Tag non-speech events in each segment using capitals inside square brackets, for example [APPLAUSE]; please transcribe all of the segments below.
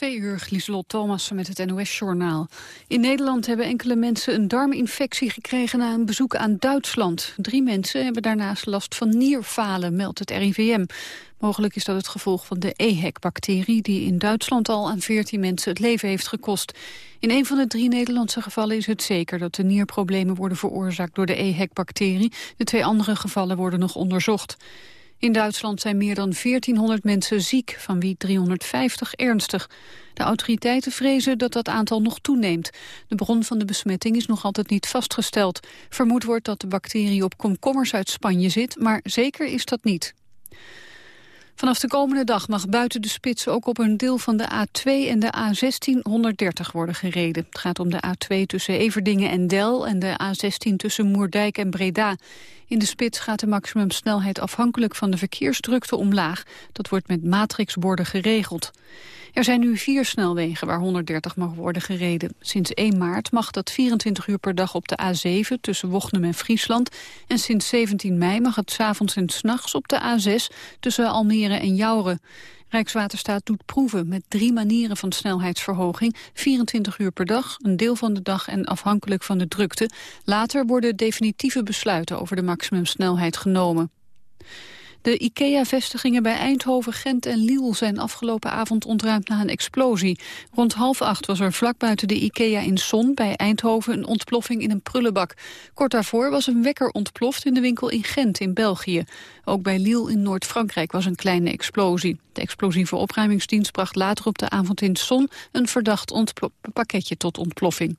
Twee uur, Lieselot Thomas met het NOS-journaal. In Nederland hebben enkele mensen een darminfectie gekregen na een bezoek aan Duitsland. Drie mensen hebben daarnaast last van nierfalen, meldt het RIVM. Mogelijk is dat het gevolg van de EHEC-bacterie... die in Duitsland al aan 14 mensen het leven heeft gekost. In een van de drie Nederlandse gevallen is het zeker... dat de nierproblemen worden veroorzaakt door de EHEC-bacterie. De twee andere gevallen worden nog onderzocht. In Duitsland zijn meer dan 1400 mensen ziek, van wie 350 ernstig. De autoriteiten vrezen dat dat aantal nog toeneemt. De bron van de besmetting is nog altijd niet vastgesteld. Vermoed wordt dat de bacterie op komkommers uit Spanje zit, maar zeker is dat niet. Vanaf de komende dag mag buiten de spits ook op een deel van de A2 en de A16 130 worden gereden. Het gaat om de A2 tussen Everdingen en Del en de A16 tussen Moerdijk en Breda. In de spits gaat de maximumsnelheid afhankelijk van de verkeersdrukte omlaag. Dat wordt met matrixborden geregeld. Er zijn nu vier snelwegen waar 130 mag worden gereden. Sinds 1 maart mag dat 24 uur per dag op de A7 tussen Wochnum en Friesland. En sinds 17 mei mag het s avonds en s nachts op de A6 tussen Almere en Jouren. Rijkswaterstaat doet proeven met drie manieren van snelheidsverhoging. 24 uur per dag, een deel van de dag en afhankelijk van de drukte. Later worden definitieve besluiten over de maximumsnelheid genomen. De IKEA-vestigingen bij Eindhoven, Gent en Liel zijn afgelopen avond ontruimd na een explosie. Rond half acht was er vlak buiten de IKEA in Son bij Eindhoven een ontploffing in een prullenbak. Kort daarvoor was een wekker ontploft in de winkel in Gent in België. Ook bij Liel in Noord-Frankrijk was een kleine explosie. De explosieve opruimingsdienst bracht later op de avond in Son een verdacht pakketje tot ontploffing.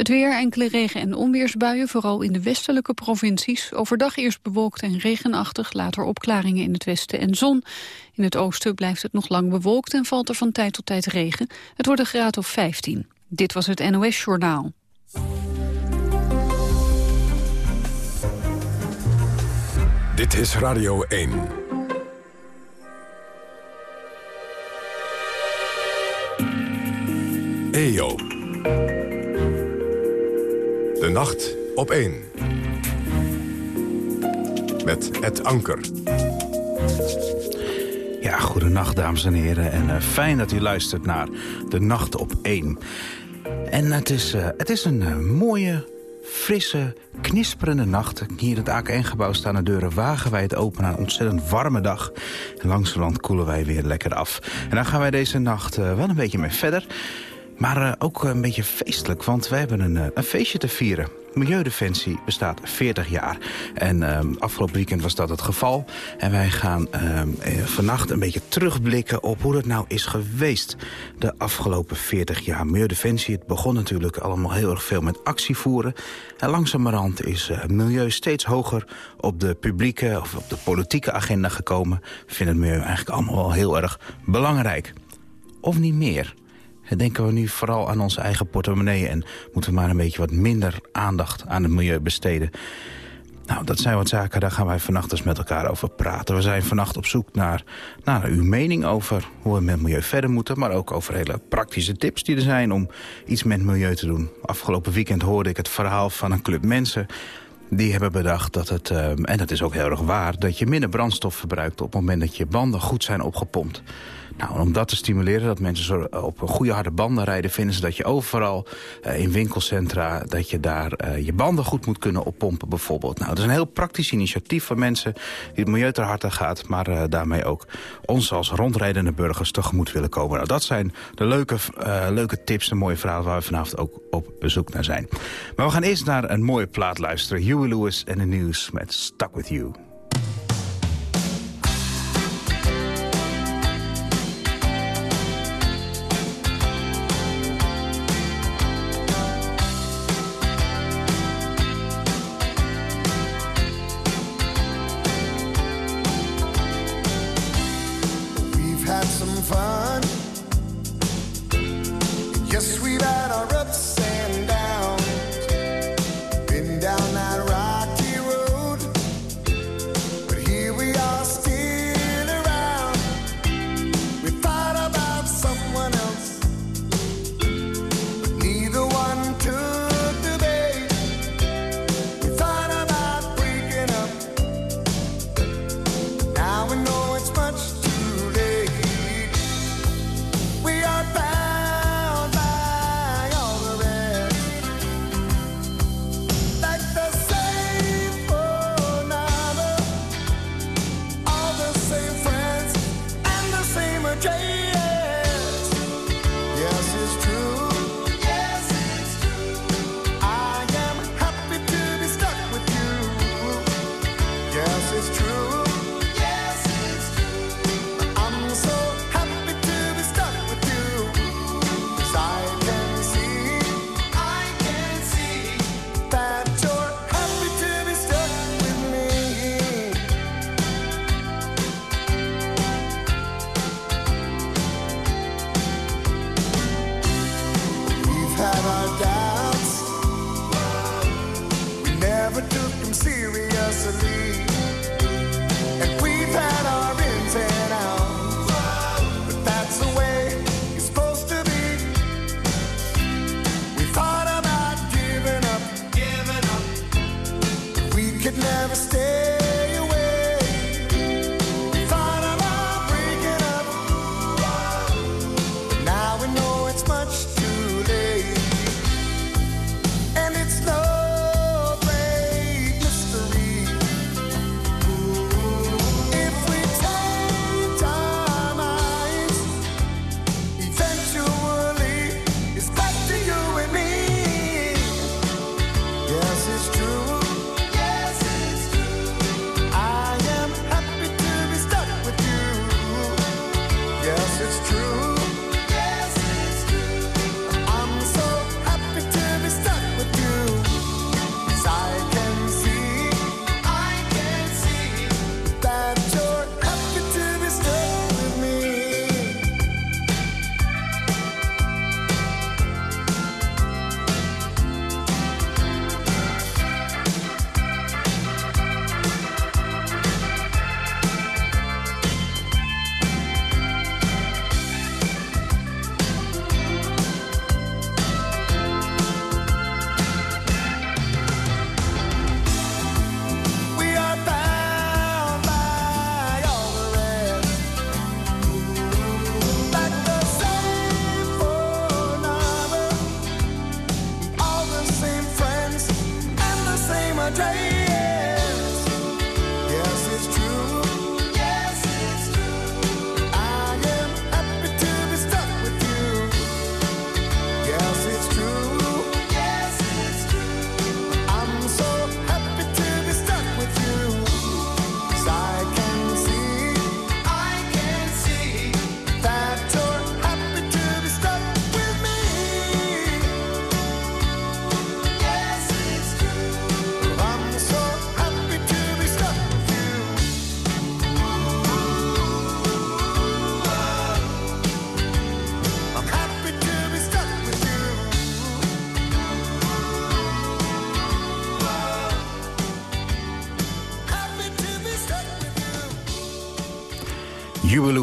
Het weer, enkele regen- en onweersbuien, vooral in de westelijke provincies. Overdag eerst bewolkt en regenachtig, later opklaringen in het westen en zon. In het oosten blijft het nog lang bewolkt en valt er van tijd tot tijd regen. Het wordt een graad of 15. Dit was het NOS Journaal. Dit is Radio 1. EO. De nacht op 1. Met het anker. Ja, goedenacht dames en heren. En uh, fijn dat u luistert naar De Nacht op 1. En het is, uh, het is een uh, mooie, frisse, knisperende nacht. Hier in het AK1-gebouw staan de deuren wagenwijd open... aan een ontzettend warme dag. En langs de land koelen wij weer lekker af. En dan gaan wij deze nacht wel een beetje mee verder... Maar uh, ook een beetje feestelijk, want wij hebben een, uh, een feestje te vieren. Milieudefensie bestaat 40 jaar. En uh, afgelopen weekend was dat het geval. En wij gaan uh, vannacht een beetje terugblikken op hoe dat nou is geweest. De afgelopen 40 jaar Milieudefensie. Het begon natuurlijk allemaal heel erg veel met actie voeren. En langzamerhand is milieu steeds hoger op de publieke of op de politieke agenda gekomen. We vinden het milieu eigenlijk allemaal wel heel erg belangrijk. Of niet meer denken we nu vooral aan onze eigen portemonnee... en moeten we maar een beetje wat minder aandacht aan het milieu besteden. Nou, dat zijn wat zaken, daar gaan wij vannacht eens met elkaar over praten. We zijn vannacht op zoek naar, naar uw mening over hoe we met milieu verder moeten... maar ook over hele praktische tips die er zijn om iets met milieu te doen. Afgelopen weekend hoorde ik het verhaal van een club mensen... Die hebben bedacht dat het, uh, en dat is ook heel erg waar... dat je minder brandstof verbruikt op het moment dat je banden goed zijn opgepompt. Nou, om dat te stimuleren, dat mensen zo op goede harde banden rijden... vinden ze dat je overal uh, in winkelcentra... dat je daar uh, je banden goed moet kunnen oppompen bijvoorbeeld. Nou, dat is een heel praktisch initiatief van mensen... die het milieu ter harte gaat... maar daarmee ook ons als rondrijdende burgers tegemoet willen komen. Nou, dat zijn de leuke, leuke tips en mooie verhalen... waar we vanavond ook op bezoek naar zijn. Maar we gaan eerst naar een mooie plaat luisteren. Huey Lewis en de News met Stuck With You.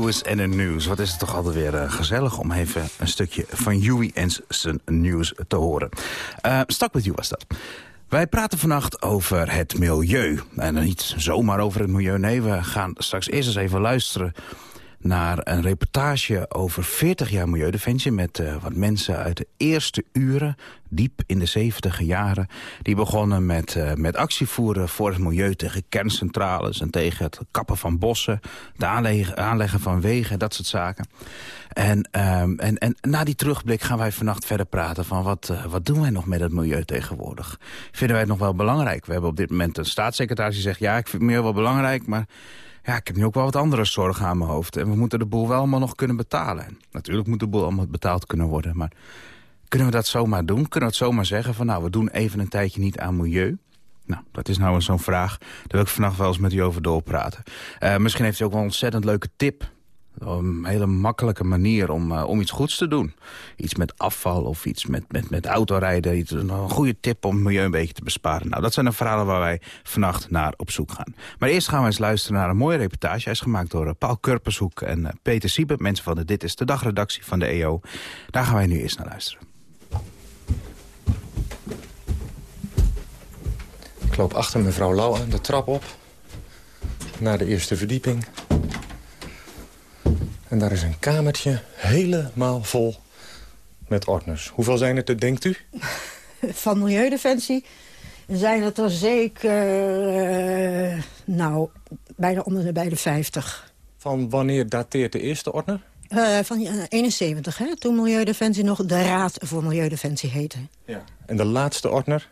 En het nieuws. Wat is het toch altijd weer uh, gezellig om even een stukje van Huey en zijn nieuws te horen. Uh, Stak met You was dat. Wij praten vannacht over het milieu. En niet zomaar over het milieu, nee, we gaan straks eerst eens even luisteren naar een reportage over 40 jaar Milieudefensie... met uh, wat mensen uit de eerste uren, diep in de 70 jaren... die begonnen met, uh, met actievoeren voor het milieu tegen kerncentrales... en tegen het kappen van bossen, het aanleggen, aanleggen van wegen, dat soort zaken. En, um, en, en na die terugblik gaan wij vannacht verder praten van... wat, uh, wat doen wij nog met het milieu tegenwoordig? Vinden wij het nog wel belangrijk? We hebben op dit moment een staatssecretaris die zegt... ja, ik vind het milieu wel belangrijk, maar ja, ik heb nu ook wel wat andere zorgen aan mijn hoofd. En we moeten de boel wel allemaal nog kunnen betalen. natuurlijk moet de boel allemaal betaald kunnen worden. Maar kunnen we dat zomaar doen? Kunnen we het zomaar zeggen van nou, we doen even een tijdje niet aan milieu? Nou, dat is nou zo'n vraag. Daar wil ik vannacht wel eens met u over doorpraten. Uh, misschien heeft u ook wel een ontzettend leuke tip een hele makkelijke manier om, uh, om iets goeds te doen. Iets met afval of iets met, met, met autorijden. Iets, een goede tip om het milieu een beetje te besparen. Nou, dat zijn de verhalen waar wij vannacht naar op zoek gaan. Maar eerst gaan we eens luisteren naar een mooie reportage. Hij is gemaakt door uh, Paul Kurpershoek en uh, Peter Siebert. Mensen van de Dit is de Dagredactie van de EO. Daar gaan wij nu eerst naar luisteren. Ik loop achter mevrouw Lauwe de trap op. Naar de eerste verdieping. En daar is een kamertje helemaal vol met ordners. Hoeveel zijn het er, denkt u? [LAUGHS] Van Milieudefensie zijn het er zeker, uh, nou, bijna onder de, bij de 50. Van wanneer dateert de eerste ordner? Uh, van uh, 71, hè? toen Milieudefensie nog de Raad voor Milieudefensie heette. Ja. En de laatste ordner?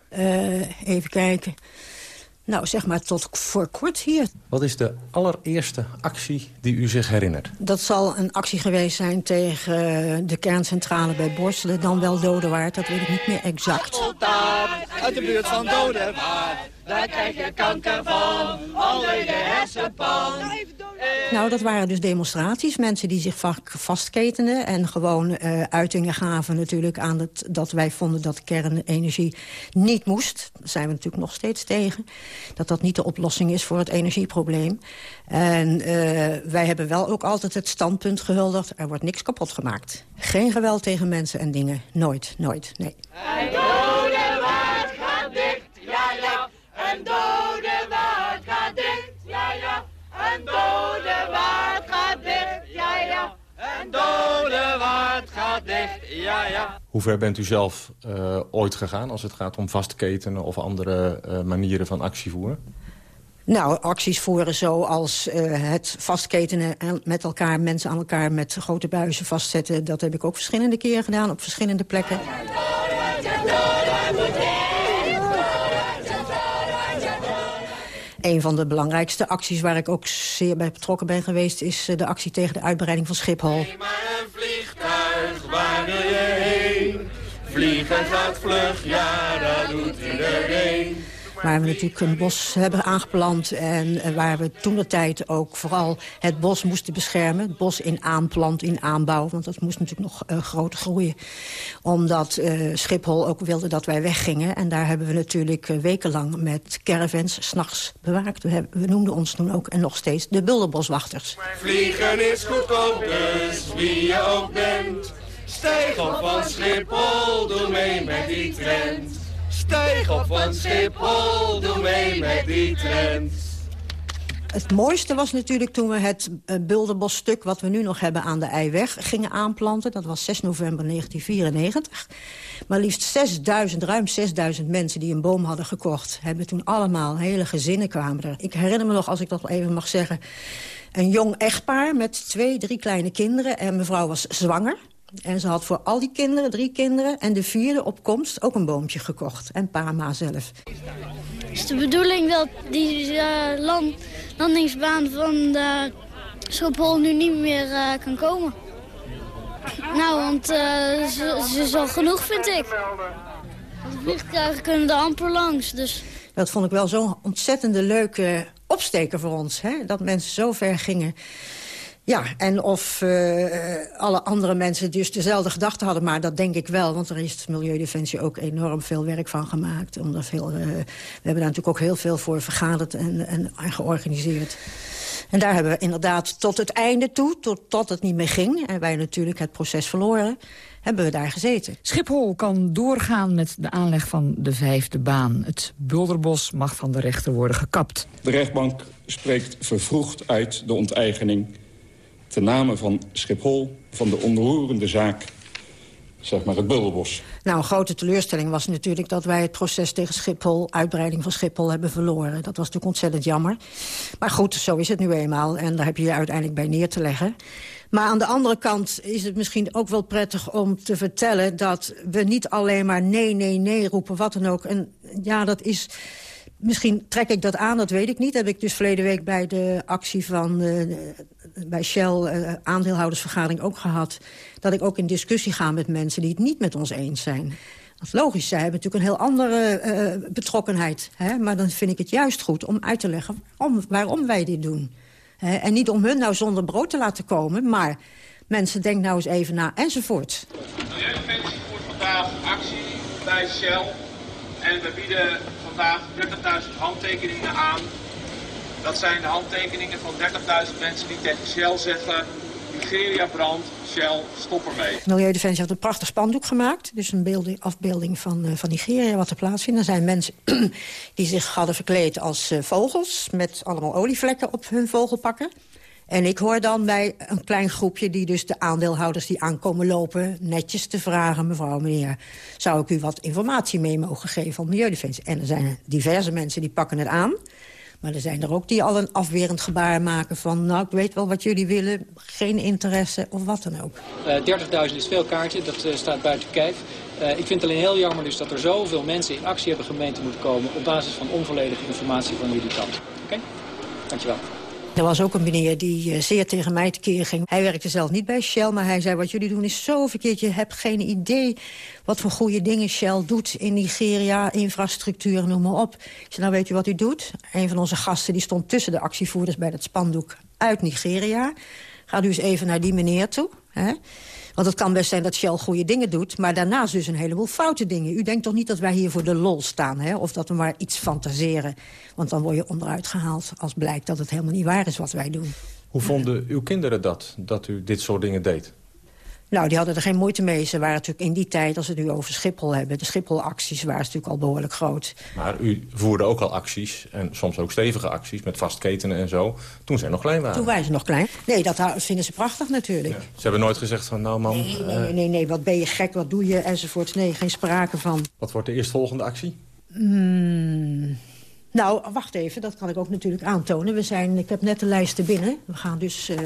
Even kijken. Nou, zeg maar tot voor kort hier. Wat is de allereerste actie die u zich herinnert? Dat zal een actie geweest zijn tegen de kerncentrale bij Borselen. Dan wel Dodewaard, dat weet ik niet meer exact. Uit de buurt van Dodewaard, daar krijg je kanker van. Alle je hersenpan. Nou, dat waren dus demonstraties. Mensen die zich vastketenden en gewoon uh, uitingen gaven natuurlijk aan het, dat wij vonden dat kernenergie niet moest. Daar zijn we natuurlijk nog steeds tegen. Dat dat niet de oplossing is voor het energieprobleem. En uh, wij hebben wel ook altijd het standpunt gehuldigd... er wordt niks kapot gemaakt. Geen geweld tegen mensen en dingen. Nooit, nooit, nee. Dicht, ja ja. Hoe ver bent u zelf uh, ooit gegaan als het gaat om vastketenen... of andere uh, manieren van actie voeren? Nou, acties voeren zoals uh, het vastketenen en met elkaar, mensen aan elkaar met grote buizen vastzetten. Dat heb ik ook verschillende keren gedaan op verschillende plekken. Een van de belangrijkste acties waar ik ook zeer bij betrokken ben geweest... is eh, de actie tegen de uitbreiding van Schiphol. Neem maar een vliegtuig, waar wil je heen? Vliegen gaat vlug, ja, dat doet iedereen. Waar we natuurlijk een bos hebben aangeplant. En eh, waar we toen de tijd ook vooral het bos moesten beschermen. Het bos in aanplant, in aanbouw. Want dat moest natuurlijk nog uh, groter groeien. Omdat uh, Schiphol ook wilde dat wij weggingen. En daar hebben we natuurlijk wekenlang met caravans s'nachts bewaakt. We, hebben, we, noemden ons toen ook en nog steeds de bulderboswachters. Vliegen is goedkoop, dus wie je ook bent. Stijg op van Schiphol, doe mee met die trend. Stijg op van Schiphol, doe mee met die trend. Het mooiste was natuurlijk toen we het uh, Bulderbosstuk... wat we nu nog hebben aan de Eiweg gingen aanplanten. Dat was 6 november 1994. Maar liefst 6000, ruim 6000 mensen die een boom hadden gekocht... hebben toen allemaal, hele gezinnen kwamen. Ik herinner me nog, als ik dat even mag zeggen... een jong echtpaar met twee, drie kleine kinderen. En mevrouw was zwanger. En ze had voor al die kinderen, drie kinderen... en de vierde op komst ook een boompje gekocht. En Pama zelf. Is de bedoeling dat die uh, land, landingsbaan van de Schiphol nu niet meer uh, kan komen? Nou, want uh, ze, ze is al genoeg, vind ik. De vliegtuigen kunnen er amper langs, dus... Dat vond ik wel zo'n ontzettende leuke opsteken voor ons. Hè? Dat mensen zo ver gingen ja, en of uh, alle andere mensen dus dezelfde gedachten hadden. Maar dat denk ik wel, want er is Milieudefensie ook enorm veel werk van gemaakt. Omdat veel, uh, we hebben daar natuurlijk ook heel veel voor vergaderd en, en, en, georganiseerd. En daar hebben we inderdaad tot het einde toe, tot, tot het niet meer ging... en wij natuurlijk het proces verloren, hebben we daar gezeten. Schiphol kan doorgaan met de aanleg van de vijfde baan. Het Bulderbos mag van de rechter worden gekapt. De rechtbank spreekt vervroegd uit de onteigening ten name van Schiphol, van de onroerende zaak, zeg maar het Bullenbos. Nou, een grote teleurstelling was natuurlijk dat wij het proces tegen Schiphol... uitbreiding van Schiphol hebben verloren. Dat was natuurlijk ontzettend jammer. Maar goed, zo is het nu eenmaal. En daar heb je je uiteindelijk bij neer te leggen. Maar aan de andere kant is het misschien ook wel prettig om te vertellen... dat we niet alleen maar nee, nee, nee roepen, wat dan ook. En ja, dat is Misschien trek ik dat aan, dat weet ik niet. Dat heb ik dus verleden week bij de actie van uh, bij Shell uh, aandeelhoudersvergadering ook gehad. Dat ik ook in discussie ga met mensen die het niet met ons eens zijn. Dat is logisch, zij hebben natuurlijk een heel andere uh, betrokkenheid. Hè? Maar dan vind ik het juist goed om uit te leggen waarom, wij dit doen. Hè? En niet om hun nou zonder brood te laten komen, maar mensen, denk nou eens even na, enzovoort. Milieudefensie voert vandaag actie bij Shell. En we bieden vandaag 30.000 handtekeningen aan. Dat zijn de handtekeningen van 30.000 mensen die tegen Shell zeggen... Nigeria brandt, Shell, stop ermee. Milieudefensie had een prachtig spandoek gemaakt. Dus een beelding, afbeelding van, uh, van Nigeria wat er plaatsvindt. Er zijn mensen [CLEARS THROAT] die zich hadden verkleed als uh, vogels... met allemaal olievlekken op hun vogelpakken. En ik hoor dan bij een klein groepje die dus de aandeelhouders die aankomen lopen... netjes te vragen, mevrouw, meneer, zou ik u wat informatie mee mogen geven van Milieudefensie? En er zijn diverse mensen die pakken het aan. Maar er zijn er ook die al een afwerend gebaar maken van... nou, ik weet wel wat jullie willen, geen interesse of wat dan ook. Uh, 30.000 is veel kaartje, dat uh, staat buiten kijf. Uh, ik vind het alleen heel jammer dus dat er zoveel mensen in actie hebben gemeente moeten komen... op basis van onvolledige informatie van jullie kant. Oké? Okay? Dankjewel. Er was ook een meneer die uh, zeer tegen mij tekeer ging. Hij werkte zelf niet bij Shell, maar hij zei... wat jullie doen is zo verkeerd. Je hebt geen idee wat voor goede dingen Shell doet in Nigeria. Infrastructuur, noem maar op. Ik zei, nou weet je wat u doet? Een van onze gasten die stond tussen de actievoerders... bij dat spandoek uit Nigeria. Gaat u eens even naar die meneer toe. Hè? Want het kan best zijn dat Shell goede dingen doet... maar daarnaast dus een heleboel foute dingen. U denkt toch niet dat wij hier voor de lol staan, hè? Of dat we maar iets fantaseren. Want dan word je onderuit gehaald als blijkt dat het helemaal niet waar is wat wij doen. Hoe vonden uw kinderen dat, dat u dit soort dingen deed? Nou, die hadden er geen moeite mee. Ze waren natuurlijk in die tijd, als we het nu over Schiphol hebben... de Schiphol-acties waren natuurlijk al behoorlijk groot. Maar u voerde ook al acties, en soms ook stevige acties... met vastketenen en zo, toen zij nog klein waren. Toen waren ze nog klein. Nee, dat vinden ze prachtig natuurlijk. Ja. Ze hebben nooit gezegd van, nou man... Nee, nee, nee, nee, wat ben je gek, wat doe je, enzovoort. Nee, geen sprake van. Wat wordt de eerstvolgende actie? Hmm... Nou, wacht even, dat kan ik ook natuurlijk aantonen. We zijn, ik heb net de lijsten binnen. We gaan dus... Uh,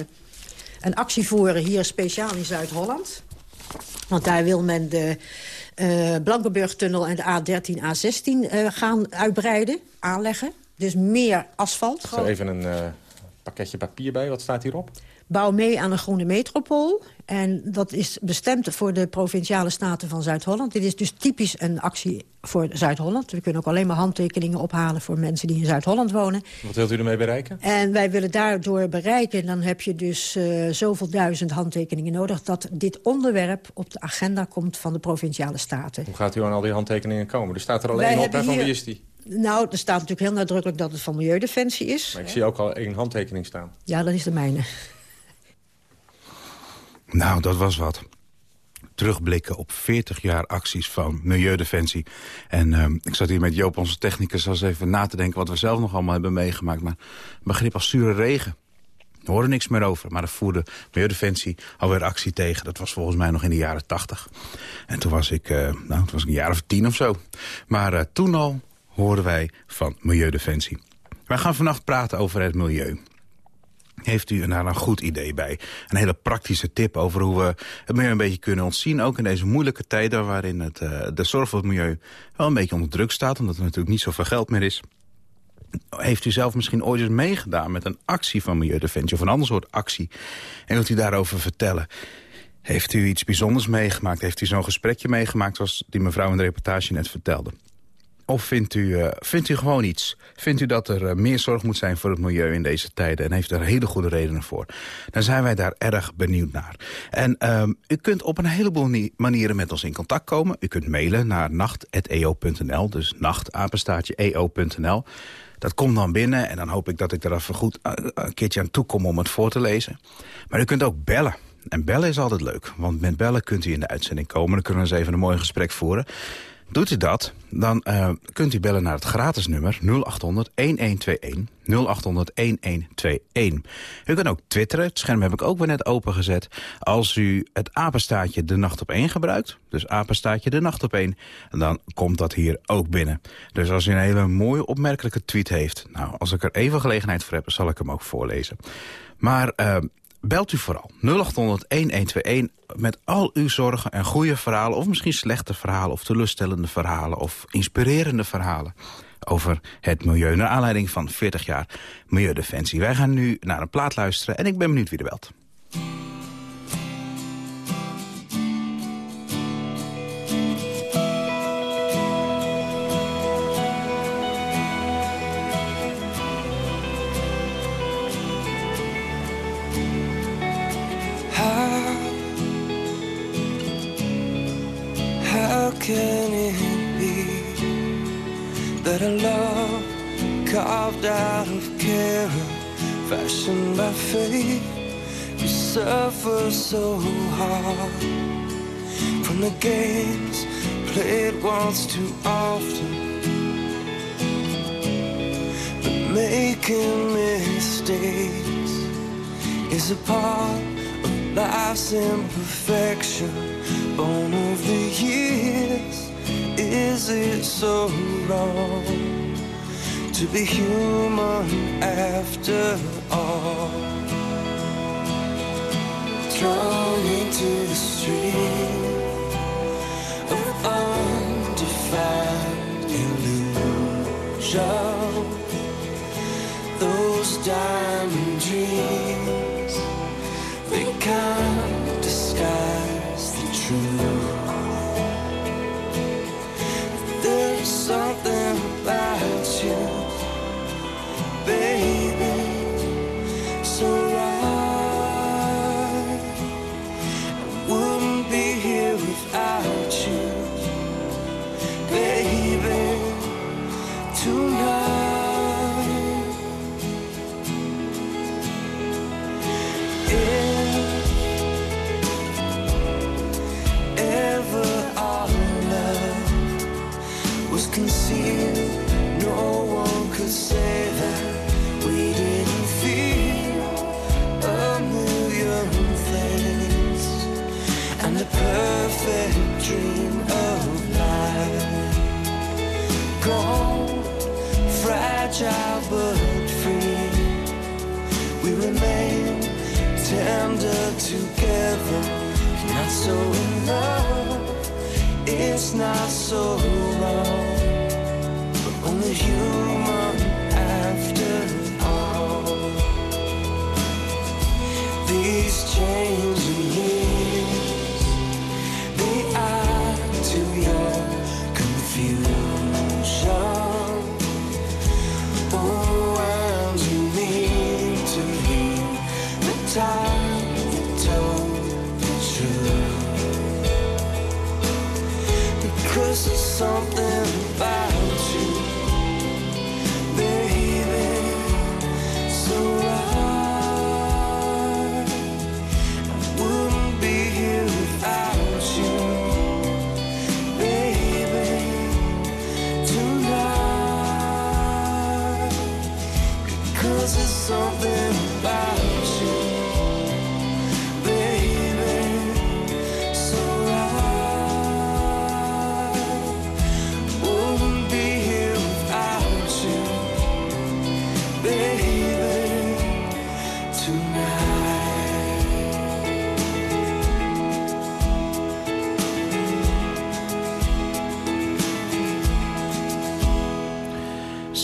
een actie voeren hier speciaal in Zuid-Holland. Want daar wil men de uh, Blankenburg-tunnel en de A13, A16 uh, gaan uitbreiden, aanleggen. Dus meer asfalt. Is er even een uh, pakketje papier bij? Wat staat hierop? Bouw mee aan een groene metropool. En dat is bestemd voor de Provinciale Staten van Zuid-Holland. Dit is dus typisch een actie voor Zuid-Holland. We kunnen ook alleen maar handtekeningen ophalen voor mensen die in Zuid-Holland wonen. Wat wilt u ermee bereiken? En wij willen daardoor bereiken, dan heb je dus uh, zoveel duizend handtekeningen nodig... dat dit onderwerp op de agenda komt van de Provinciale Staten. Hoe gaat u aan al die handtekeningen komen? Er staat er alleen op, en van wie is die? Nou, er staat natuurlijk heel nadrukkelijk dat het van Milieudefensie is. Maar ik zie ook al één handtekening staan. Ja, dat is de mijne. Nou, dat was wat. Terugblikken op 40 jaar acties van Milieudefensie. En uh, ik zat hier met Joop, onze technicus, als even na te denken... wat we zelf nog allemaal hebben meegemaakt. Maar begrip als zure regen. We horen niks meer over, maar er voerde Milieudefensie alweer actie tegen. Dat was volgens mij nog in de jaren 80. En toen was ik, uh, nou, toen was ik een jaar of tien of zo. Maar uh, toen al hoorden wij van Milieudefensie. Wij gaan vannacht praten over het milieu. Heeft u daar een goed idee bij? Een hele praktische tip over hoe we het milieu een beetje kunnen ontzien. Ook in deze moeilijke tijden waarin het, uh, de zorg voor het milieu wel een beetje onder druk staat. Omdat er natuurlijk niet zoveel geld meer is. Heeft u zelf misschien ooit eens meegedaan met een actie van Milieudefensie... of een ander soort actie? En wilt u daarover vertellen? Heeft u iets bijzonders meegemaakt? Heeft u zo'n gesprekje meegemaakt zoals die mevrouw in de reportage net vertelde? Of vindt u, uh, vindt u gewoon iets? Vindt u dat er uh, meer zorg moet zijn voor het milieu in deze tijden? En heeft er hele goede redenen voor? Dan zijn wij daar erg benieuwd naar. En um, u kunt op een heleboel manieren met ons in contact komen. U kunt mailen naar nacht.eo.nl. Dus nachtapenstaatje eo.nl. Dat komt dan binnen en dan hoop ik dat ik er goed uh, een keertje aan toe kom om het voor te lezen. Maar u kunt ook bellen. En bellen is altijd leuk, want met bellen kunt u in de uitzending komen. Dan kunnen we eens even een mooi gesprek voeren. Doet u dat, dan uh, kunt u bellen naar het gratis nummer 0800 1121. 0800 1121. U kunt ook twitteren, het scherm heb ik ook weer net opengezet. Als u het apenstaatje de nacht op 1 gebruikt, dus apenstaatje de nacht op 1... dan komt dat hier ook binnen. Dus als u een hele mooie opmerkelijke tweet heeft... nou, als ik er even gelegenheid voor heb, zal ik hem ook voorlezen. Maar uh, belt u vooral 0800-1121 met al uw zorgen en goede verhalen... of misschien slechte verhalen of teleurstellende verhalen... of inspirerende verhalen over het milieu... naar aanleiding van 40 jaar Milieudefensie. Wij gaan nu naar een plaat luisteren en ik ben benieuwd wie er belt. A love carved out of care, fashioned by fate, you suffer so hard from the games played once too often? But making mistakes is a part of life's imperfection bone of the years. Is it so wrong to be human after all. Thrown into the stream of undefined illusion. Those diamond dreams, they can't disguise something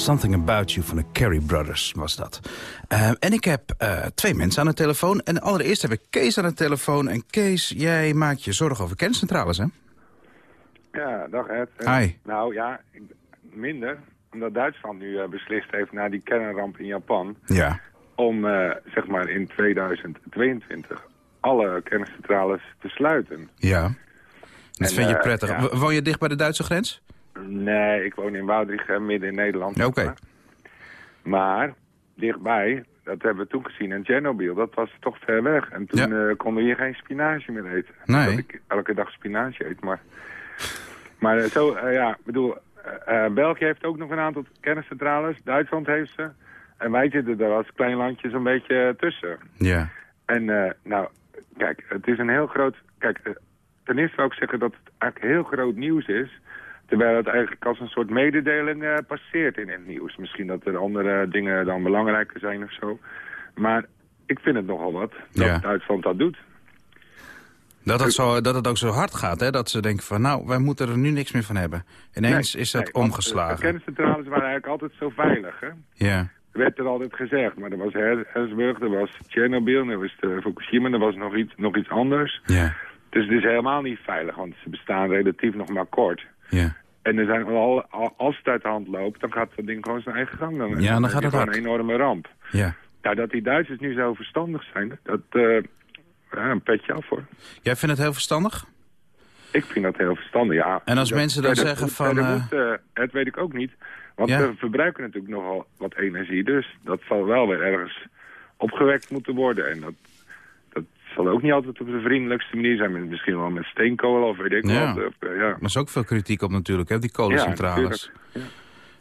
Something About You van de Carey Brothers was dat. Eh, en ik heb eh, twee mensen aan de telefoon. En allereerst heb ik Kees aan de telefoon. En Kees, jij maakt je zorgen over kerncentrales, hè? Ja, dag Ed. Eh, Hi. Nou ja, minder. Omdat Duitsland nu eh, beslist heeft na die kernramp in Japan... Ja. om zeg maar in 2022 alle kerncentrales te sluiten. Ja. Dat En, vind je prettig. ja. Woon je dicht bij de Duitse grens? Nee, ik woon in Woudrichem, midden in Nederland. Oké. Maar. Dichtbij, dat hebben we toen gezien in Chernobyl, dat was toch ver weg. En toen eh, konden we hier geen spinazie meer eten. Nee. Dat ik elke dag spinazie eet, maar... Maar eh, zo, eh, ja, ik bedoel, eh, eh, België heeft ook nog een aantal kerncentrales. Duitsland heeft ze. En wij zitten er als klein landje zo'n beetje eh, tussen. Ja. En eh, nou, kijk, het is een heel groot... Kijk, eh, ten eerste wil ik zeggen dat het eigenlijk heel groot nieuws is... terwijl het eigenlijk als een soort mededeling eh, passeert in het nieuws. Misschien dat er andere dingen dan belangrijker zijn of zo. Maar ik vind het nogal wat dat Ja. Duitsland dat doet. Dat het, zo, dat het ook zo hard gaat, hè? Dat ze denken van, nou, wij moeten er nu niks meer van hebben. Ineens Nee, is dat nee, eh, omgeslagen. De kerncentrales waren eigenlijk altijd zo veilig, hè? Ja. werd er altijd gezegd. Maar er was Her- Harrisburg, er was Chernobyl, er was de Fukushima, er was nog iets, nog iets anders. Ja. Dus het is helemaal niet veilig, want ze bestaan relatief nog maar kort. Ja. En er zijn al, al- als het uit de hand loopt, dan gaat dat ding gewoon zijn eigen gang. Dan, Ja, dan gaat het gewoon een enorme ramp. Ja. Nou, dat die Duitsers nu zo verstandig zijn, dat eh, ja, een petje af hoor. Jij vindt het heel verstandig? Ik vind dat heel verstandig, ja. En als Dat- mensen dan zeggen moet- van, verder eh, moet, eh, het weet ik ook niet. Want Ja. we verbruiken natuurlijk nogal wat energie. Dus dat zal wel weer ergens opgewekt moeten worden. En dat, dat zal ook niet altijd op de vriendelijkste manier zijn. Met- Misschien wel met steenkolen of weet ik Ja. wat. Of, eh, ja. Er is ook veel kritiek op natuurlijk, hè, die kolencentrales. Ja,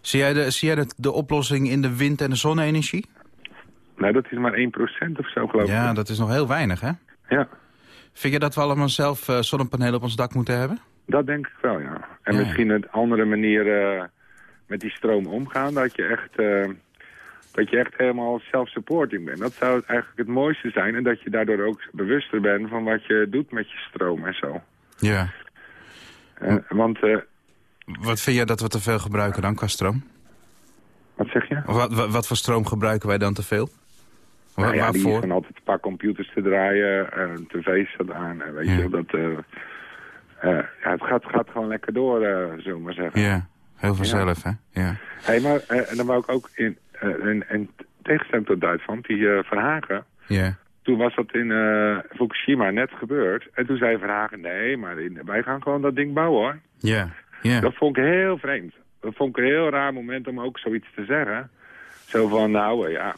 zie jij, de, zie jij de, de oplossing in de wind- en de zonne-energie? Nou, dat is maar 1% of zo, geloof ik. Ja, dat is nog heel weinig, hè? Ja. Vind je dat we allemaal zelf eh, zonnepanelen op ons dak moeten hebben? Dat denk ik wel, ja. En misschien een andere manier... eh, met die stroom omgaan, dat je echt, dat je echt helemaal self-supporting bent. Dat zou eigenlijk het mooiste zijn en dat je daardoor ook bewuster bent van wat je doet met je stroom en zo. Ja. Eh, want, eh, Wat vind jij dat we te veel gebruiken dan qua stroom? wat zeg je? Wat, wat, wat voor stroom gebruiken wij dan te veel? Wa- Nou ja, die waarvoor? van altijd een paar computers te draaien, een tv staat aan, en weet Ja. je, dat... eh, ja, het gaat, gaat gewoon lekker door, zullen we maar zeggen. Ja, heel vanzelf, hè? Ja. Hey, maar en dan wou ik ook in, eh, in tegenstelling tot Duitsland, die eh, Verhagen, Ja. toen was dat in eh, Fukushima net gebeurd. En toen zei Verhagen, nee, maar in- wij gaan gewoon dat ding bouwen hoor. Ja. Ja. Dat vond ik heel vreemd. Dat vond ik een heel raar moment om ook zoiets te zeggen. Zo van, nou ja,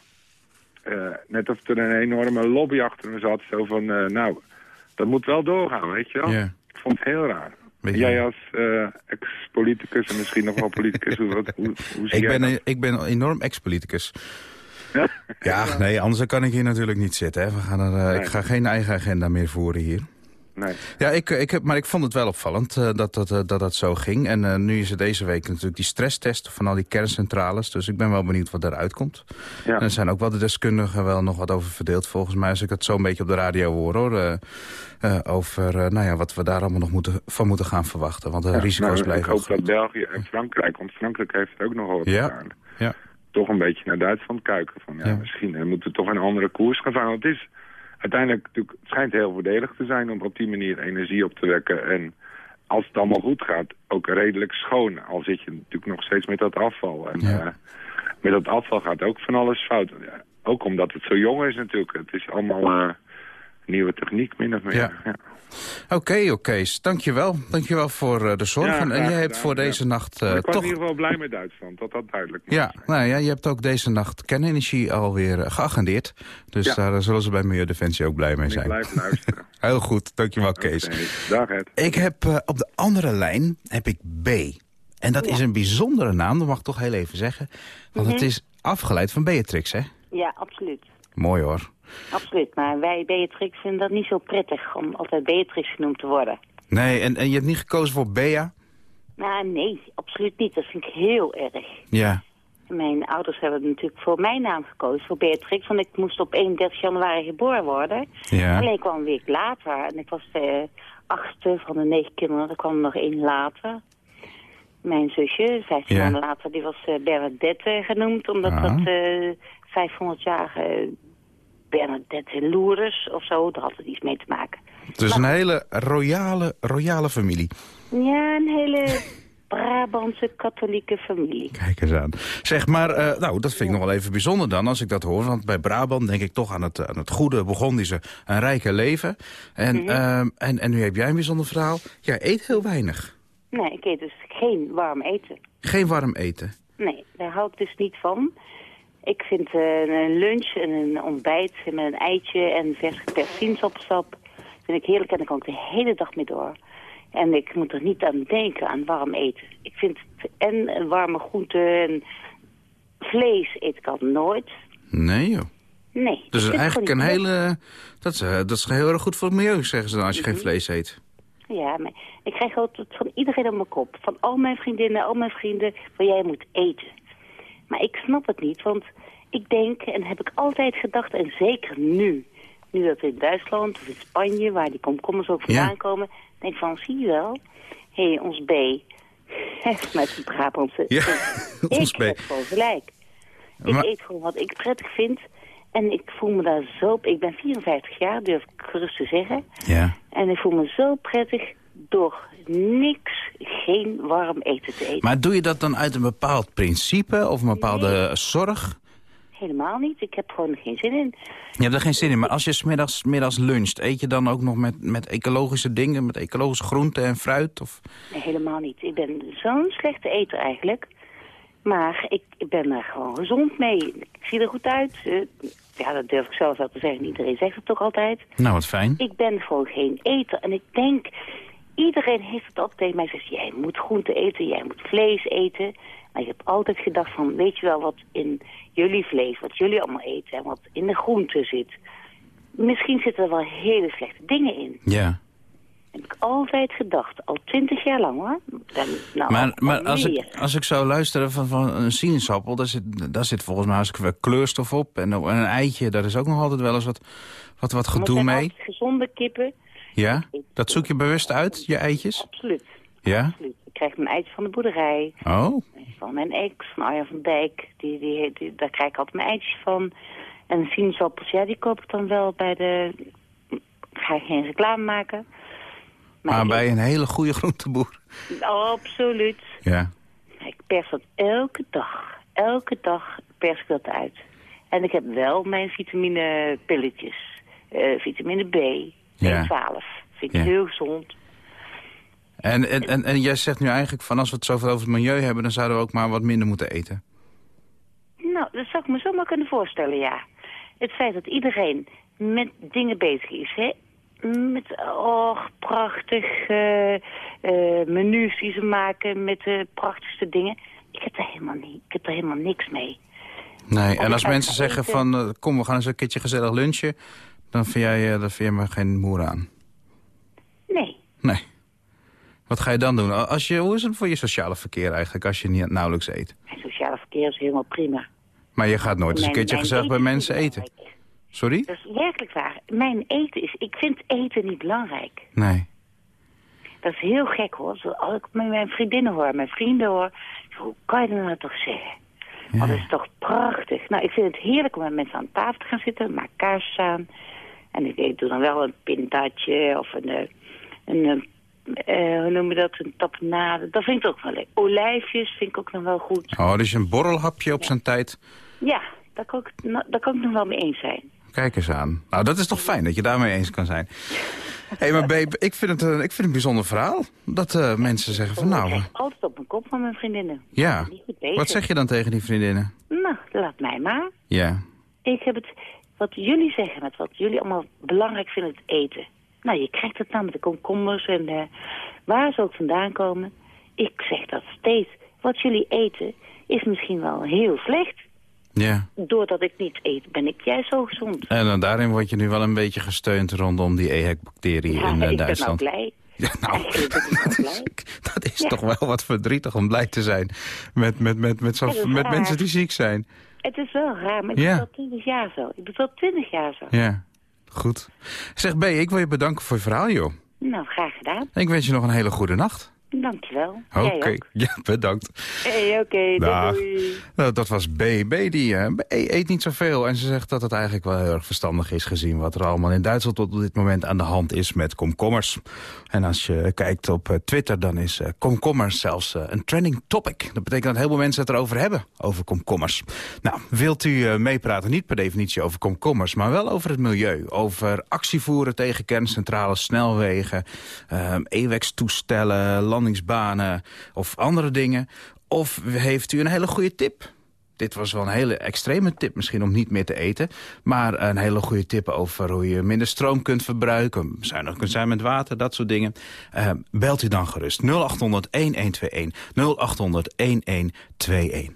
net of er een enorme lobby achter me zat. Zo van, nou, dat moet wel doorgaan, weet je wel. Ik vond het heel raar. Jij als eh, ex-politicus en misschien nog wel politicus, [LAUGHS] hoe, wat, hoe, hoe zie Ik ben, dat? ik ben enorm ex-politicus. Ja? Ja, nee, anders kan ik hier natuurlijk niet zitten. Hè. We gaan er, eh, Nee. Ik ga geen eigen agenda meer voeren hier. Nee. Ja, ik, ik heb, maar ik vond het wel opvallend eh, dat, dat, eh, dat dat zo ging. En eh, nu is er deze week natuurlijk die stresstest van al die kerncentrales. Dus ik ben wel benieuwd wat eruit komt. Ja. En er zijn ook wel de deskundigen wel nog wat over verdeeld volgens mij. Als ik het zo een beetje op de radio hoor hoor. eh, eh, over eh, nou ja, wat we daar allemaal nog moeten, van moeten gaan verwachten. Want de Ja, risico's nou, blijven Ik hoop ook dat België en Frankrijk, want Frankrijk heeft er ook nog wat Ja. gedaan. Ja. Toch een beetje naar Duitsland kijken. Van, ja. Misschien eh, moeten we toch een andere koers gaan varen. Want het is uiteindelijk natuurlijk, het schijnt heel voordelig te zijn om op die manier energie op te wekken. En als het allemaal goed gaat, ook redelijk schoon. Al zit je natuurlijk nog steeds met dat afval. En Ja. eh, met dat afval gaat ook van alles fout. Ja, ook omdat het zo jong is natuurlijk. Het is allemaal eh, nieuwe techniek min of meer. Ja. Ja. Oké, oké. Dankjewel. Dankjewel voor eh, de zorg. Ja, en jij hebt voor ja. deze nacht eh, ik was toch... in ieder geval blij met Duitsland, dat dat duidelijk Ja, nou ja, je hebt ook deze nacht kernenergie alweer eh, geagendeerd. Dus Ja. daar zullen ze bij Milieudefensie ook blij mee Ik zijn. blijf luisteren. [LAUGHS] Heel goed, dankjewel Kees. Dag Ed. Ik heb eh, op de andere lijn heb ik B. En dat is een bijzondere naam, dat mag ik toch heel even zeggen. Want het Mhm. is afgeleid van Beatrix, hè? Ja, absoluut. Mooi hoor. Absoluut. Maar wij Beatrix vinden dat niet zo prettig om altijd Beatrix genoemd te worden. Nee, en, en je hebt niet gekozen voor Bea? Nou, nee, absoluut niet. Dat vind ik heel erg. Ja. Mijn ouders hebben natuurlijk voor mijn naam gekozen, voor Beatrix. Want ik moest op 31 januari geboren worden. Ja. Alleen ik kwam een week later. En ik was de achtste van de negen kinderen. Er kwam er nog één later. Mijn zusje, 15 Ja. maanden later, die was eh, Bernadette genoemd. Omdat Ah. dat eh 500 jaar Bernadette Lourdes of zo, daar had het iets mee te maken. Dus een hele royale, royale familie. Ja, een hele [LAUGHS] Brabantse katholieke familie. Kijk eens aan. Zeg maar, eh, nou, dat vind ik nog wel even bijzonder dan als ik dat hoor. Want bij Brabant denk ik toch aan het, aan het goede, Burgondische, een rijke leven. En, Mhm. ehm, en, en nu heb jij een bijzonder verhaal. Jij eet heel weinig. Nee, ik eet dus geen warm eten. Geen warm eten. Nee, daar hou ik dus niet van. Ik vind eh, een lunch en een ontbijt met een eitje en vers geperst sinaasappelsap... vind ik heerlijk en daar kan ik de hele dag mee door. En ik moet er niet aan denken, aan warm eten. Ik vind het, en warme groenten en vlees eet ik al nooit. Nee joh. Nee. Dus het eigenlijk een hele... Dat is, eh, dat is heel erg goed voor het milieu, zeggen ze dan, als je Mhm. geen vlees eet. Ja, maar ik krijg altijd van iedereen op mijn kop. Van al mijn vriendinnen, al mijn vrienden, van jij moet eten. Maar ik snap het niet, want ik denk, en heb ik altijd gedacht, en zeker nu... nu dat we in Duitsland of in Spanje, waar die komkommers ook vandaan Ja. komen... denk van, zie je wel, hé, hey, ons B... [LAUGHS] met een Brabantse... Ja, [LAUGHS] ons ik B. heb gewoon gelijk. Ik eet gewoon wat ik prettig vind... En ik voel me daar zo... Ik ben 54 jaar, durf ik gerust te zeggen. Ja. En ik voel me zo prettig door niks geen warm eten te eten. Maar doe je dat dan uit een bepaald principe of een bepaalde zorg? Helemaal niet. Ik heb gewoon geen zin in. Je hebt er geen zin in, maar als je smiddags, middags luncht... eet je dan ook nog met, met ecologische dingen, met ecologische groenten en fruit? Of... Nee, helemaal niet. Ik ben zo'n slechte eter eigenlijk. Maar ik, ik ben er gewoon gezond mee. Ik zie er goed uit. Eh, ja, dat durf ik zelf wel te zeggen. Iedereen zegt het toch altijd. Nou, wat fijn. Ik ben gewoon geen eter. En ik denk, iedereen heeft het altijd tegen mij gezegd... jij moet groente eten, jij moet vlees eten. Maar ik heb altijd gedacht van, weet je wel wat in jullie vlees... wat jullie allemaal eten en wat in de groente zit... misschien zitten er wel hele slechte dingen in. Ja. Heb ik altijd gedacht. Al twintig jaar lang hoor. Dan, nou, maar maar als, ik, als ik zou luisteren van, van een sinaasappel... Daar zit, daar zit volgens mij hartstikke veel kleurstof op. En, en een eitje, daar is ook nog altijd wel eens wat, wat, wat gedoe mee. gezonde kippen. Ja? Dat zoek je bewust uit, je eitjes? Absoluut. Ja? absoluut. Ik krijg mijn eitjes van de boerderij. Oh, Van mijn ex, van Arjan van Dijk. Die, die, die, daar krijg ik altijd mijn eitjes van. En sinaasappels, ja, die koop ik dan wel bij de... Ik ga geen reclame maken. maar bij een hele goede groenteboer. Absoluut. Ja. Ik pers dat elke dag. Elke dag pers ik dat uit. En ik heb wel mijn vitaminepilletjes. Eh vitamine B, Ja. B12. Vind ik Ja. heel gezond. En, en, en, en jij zegt nu eigenlijk van als we het zoveel over het milieu hebben... dan zouden we ook maar wat minder moeten eten. Nou, dat zou ik me zomaar kunnen voorstellen, ja. Het feit dat iedereen met dingen bezig is, hè. Met, oh, prachtig eh, eh, menus die ze maken met de prachtigste dingen. Ik heb daar helemaal, niet, ik heb daar helemaal niks mee. Nee, en als mensen zeggen van... eh, kom, we gaan eens een keertje gezellig lunchen... dan vind jij, eh, dan vind jij me geen moer aan. Nee. Nee. Wat ga je dan doen? Als je, hoe is het voor je sociale verkeer eigenlijk als je niet, nauwelijks eet? Mijn sociale verkeer is helemaal prima. Maar je gaat nooit eens een keertje gezellig bij mensen eten. Sorry? Dat is werkelijk waar. Mijn eten is... Ik vind eten niet belangrijk. Nee. Dat is heel gek hoor. Zo, Als ik met mijn vriendinnen hoor, mijn vrienden hoor. Hoe kan je dat nou toch zeggen? Maar dat is toch prachtig. Nou, ik vind het heerlijk om met mensen aan tafel te gaan zitten. Maak kaas aan. En ik, ik doe dan wel een pintatje of een... eh, een eh, eh, hoe noem je dat? Een tapenade. Dat vind ik ook wel leuk. Olijfjes vind ik ook nog wel goed. Oh, dus een borrelhapje op zijn tijd. Ja, daar kan, ik, nou, daar kan ik nog wel mee eens zijn. Kijk eens aan. Nou, dat is toch fijn dat je daarmee eens kan zijn. Hé, [LAUGHS] hey, maar babe, ik vind, het, een- ik vind het een bijzonder verhaal. Dat mensen zeggen van nou... eh, Altijd op mijn kop van mijn vriendinnen. Ja. Niet goed bezig. Wat zeg je dan tegen die vriendinnen? Nou, laat mij maar. Ja. Ik heb het, wat jullie zeggen, met wat jullie allemaal belangrijk vinden, het eten. Nou, je krijgt het nou met de komkommers en eh, waar ze ook vandaan komen. Ik zeg dat steeds. Wat jullie eten is misschien wel heel slecht. Ja. Doordat ik niet eet, ben ik juist zo gezond. En dan daarin word je nu wel een beetje gesteund rondom die EHEC-bacterie Ja, in ik Duitsland. [LAUGHS] ben nou [LAUGHS] blij. Ja, nou, Eigenlijk ben ik nou blij. dat is Ja. toch wel wat verdrietig om blij te zijn met, met, met, met, zo, Ja, dat is met mensen die ziek zijn. Het is wel raar, maar ik Ja. ben al twintig jaar zo. Ik ben al twintig jaar zo. Ja, goed. Zeg B, ik wil je bedanken voor je verhaal, joh. Nou, graag gedaan. En ik wens je nog een hele goede nacht. Dankjewel. Oké, [LAUGHS] ja, bedankt. Hey, oké. Dag. doei. Nou, dat was B. B die B eet niet zoveel. En ze zegt dat het eigenlijk wel heel erg verstandig is gezien... wat er allemaal in Duitsland op dit moment aan de hand is met komkommers. En als je kijkt op eh, Twitter, dan is eh, komkommers zelfs eh, een trending topic. Dat betekent dat heel veel mensen het erover hebben, over komkommers. Nou, wilt u meepraten, niet per definitie over komkommers... maar wel over het milieu, over actie voeren tegen kerncentrales, snelwegen... eh, EWEX-toestellen, landingsbanen of andere dingen... Of heeft u een hele goede tip? Dit was wel een hele extreme tip misschien om niet meer te eten. Maar een hele goede tip over hoe je minder stroom kunt verbruiken. Zuinig kunt zijn met water, dat soort dingen. Eh, belt u dan gerust 0800-1121. 0800-1121.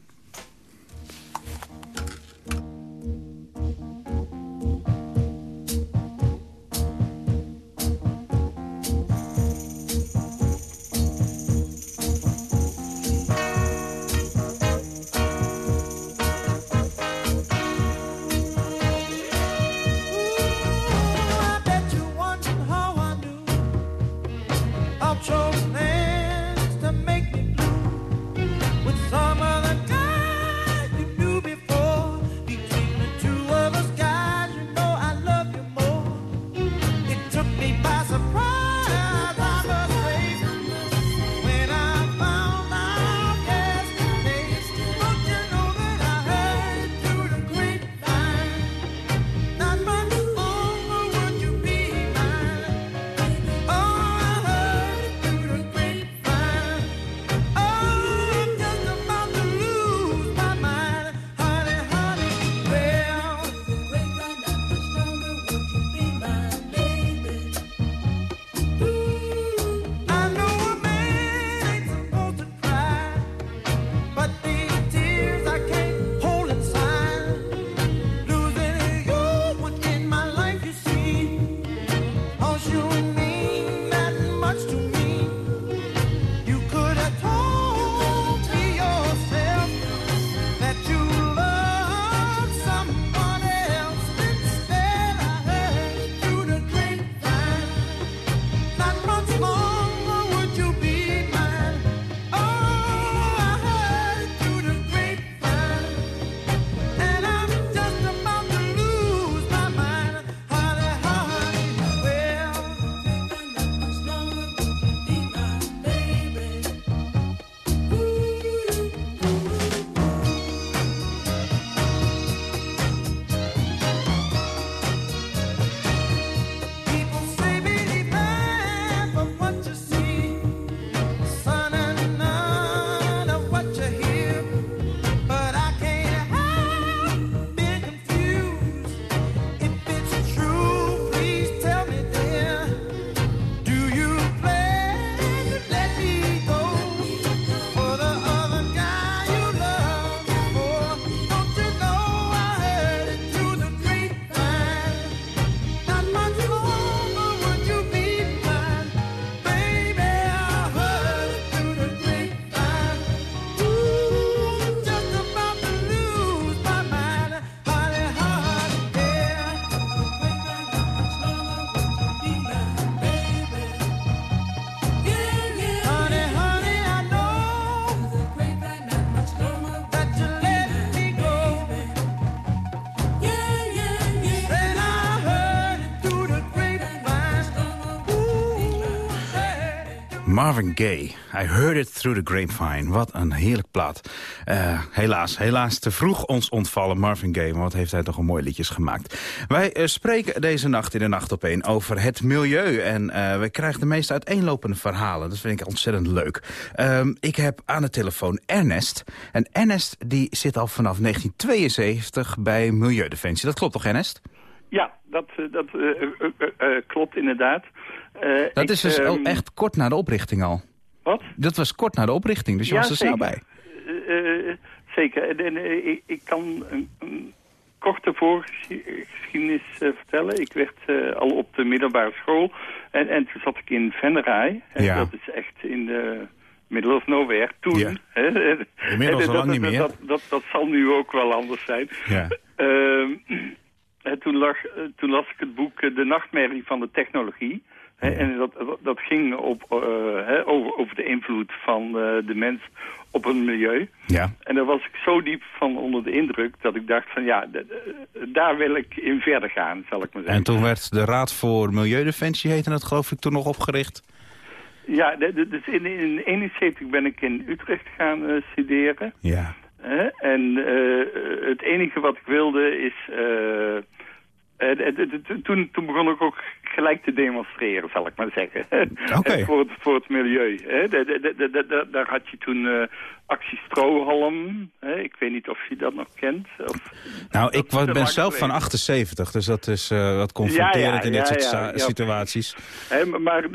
Marvin Gaye. I heard it through the grapevine. Wat een heerlijk plaat. Eh, helaas, helaas te vroeg ons ontvallen Marvin Gaye. Maar wat heeft hij toch een mooi liedjes gemaakt. Wij eh, spreken deze nacht in de Nacht op één over het milieu. En uh, we krijgen de meest uiteenlopende verhalen. Dat vind ik ontzettend leuk. Ehm, ik heb aan de telefoon Ernest. En Ernest die zit al vanaf 1972 bij Milieudefensie. Dat klopt toch Ernest? Ja, dat, dat klopt inderdaad. Uh, dat ik, is dus um, echt kort na de oprichting al. Wat? Dat was kort na de oprichting, dus je ja, was er snel bij. Uh, zeker. En, en ik, ik, kan een, een korte voorgeschiedenis vertellen. Ik werd al op de middelbare school en, en toen zat ik in Venray. Ja. Dat is echt in de middle of nowhere. Toen. Ja. [LAUGHS] Hè, Inmiddels al lang niet meer. Dat, dat, dat, zal nu ook wel anders zijn. Ja. [LAUGHS] Uh, toen, lag, toen las ik het boek De Nachtmerrie van de Technologie. He, en dat, dat ging op, uh, he, over, over de invloed van uh, de mens op het milieu. Ja. En daar was ik zo diep van onder de indruk dat ik dacht van ja, daar wil ik in verder gaan, zal ik maar zeggen. En toen werd de Raad voor Milieudefensie, heette het geloof ik, toen nog opgericht? Ja, dus in 1971 ben ik in Utrecht gaan uh, studeren. Ja. en het enige wat ik wilde is... toen, toen begon ik ook gelijk te demonstreren, zal ik maar zeggen. [LAUGHS] Okay. voor, het, voor het milieu. Daar had je toen uh, actie Strohalm. Hè. Ik weet niet of je dat nog kent. Of, nou, ik was, ben zelf van 78, dus dat is uh, wat confronterend ja, ja, in dit soort situaties. Maar,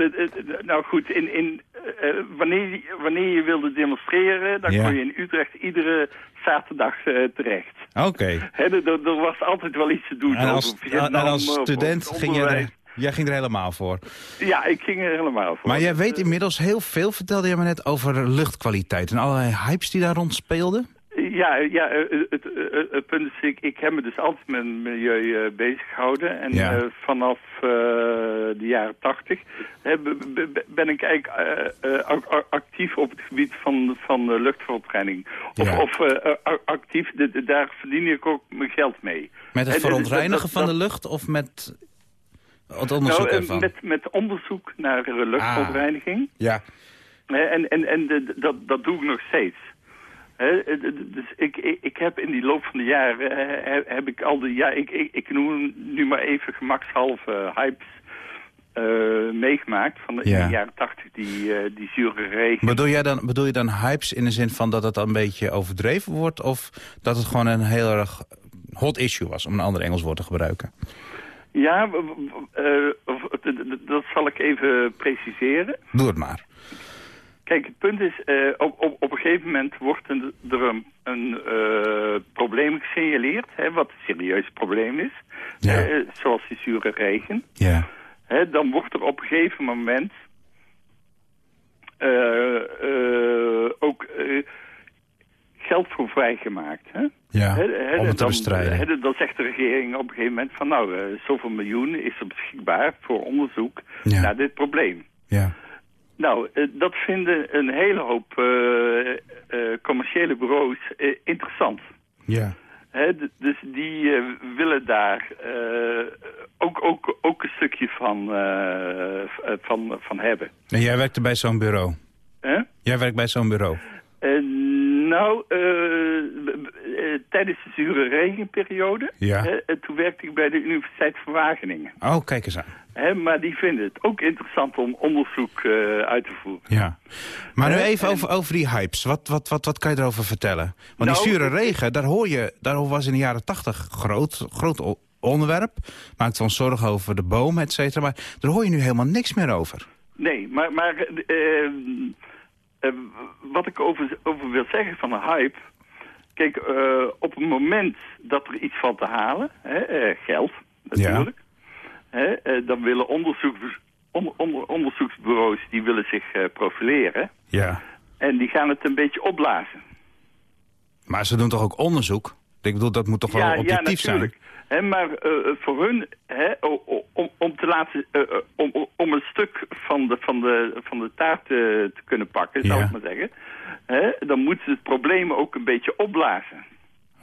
nou goed, in, in, uh, wanneer, wanneer je wilde demonstreren, dan kon je in Utrecht iedere zaterdag terecht. Oké. Okay. Er, was altijd wel iets te doen. En als, over en als student ging je jij ging er helemaal voor? Ja, ik ging er helemaal voor. Maar jij weet inmiddels heel veel, vertelde je me net, over luchtkwaliteit en allerlei hypes die daar rond speelden? Ja, ja het, het, het, punt is, ik, ik heb me dus altijd met milieu uh, bezig gehouden. En ja. uh, vanaf uh, de jaren tachtig ben ik eigenlijk actief op het gebied van, van luchtverontreiniging. Of, ja. of actief, daar verdien ik ook mijn geld mee. Met het verontreinigen van de lucht of met onderzoek nou, ervan? Met, met onderzoek naar luchtverontreiniging. Ah, ja. En, en, en de, dat, dat doe ik nog steeds. He, dus ik, ik, ik, heb in die loop van de jaren, he, heb ik al de, ja, ik, ik, ik noem nu maar even gemakshalve hypes uh, meegemaakt van de, ja. in de jaren tachtig, die, uh, die zure regen. Bedoel, jij dan, bedoel je dan hypes in de zin van dat het een beetje overdreven wordt of dat het gewoon een heel erg hot issue was, om een ander Engels woord te gebruiken? Ja, uh, dat zal ik even preciseren. Doe het maar. Kijk, het punt is, uh, op, op, op een gegeven moment wordt er een, een uh, probleem gesignaleerd, hè, wat een serieus probleem is, ja. uh, zoals die zure regen. Ja. Hè, dan wordt er op een gegeven moment ook geld voor vrijgemaakt. Hè? Ja, he, he, om het te dan, bestrijden. He, dan zegt de regering op een gegeven moment van nou, zoveel miljoen is er beschikbaar voor onderzoek ja. naar dit probleem. Ja. Nou, uh, dat vinden een hele hoop uh, uh, commerciële bureaus interessant. Ja. He, dus die willen daar ook, ook, ook een stukje van, van, van hebben. En jij werkte bij zo'n bureau? Huh? Jij werkt bij zo'n bureau? Nou, tijdens de zure regenperiode, ja. toen werkte ik bij de Universiteit van Wageningen. Oh, kijk eens aan. He, maar die vinden het ook interessant om onderzoek uh, uit te voeren. Ja. Maar nu even en... over, over die hypes. Wat, wat, wat, wat kan je erover vertellen? Want nou, die zure regen, daar, hoor je, daar was in de jaren tachtig groot, groot onderwerp. Maakte ons zorgen over de bomen, et cetera. Maar daar hoor je nu helemaal niks meer over. Nee, maar, maar uh, uh, wat ik over, over wil zeggen van een hype... Kijk, op het moment dat er iets valt te halen, hè, geld natuurlijk... Ja. Dan willen onderzoeks, on, on, onderzoeksbureaus die willen zich uh, profileren. Ja. En die gaan het een beetje opblazen. Maar ze doen toch ook onderzoek? Ik bedoel, dat moet toch ja, wel objectief ja, natuurlijk. He, maar uh, voor hun, he, om, om te laten, om, om een stuk van de, van de, van de taart te, te kunnen pakken, ja. zou ik maar zeggen. dan moeten ze het probleem ook een beetje opblazen.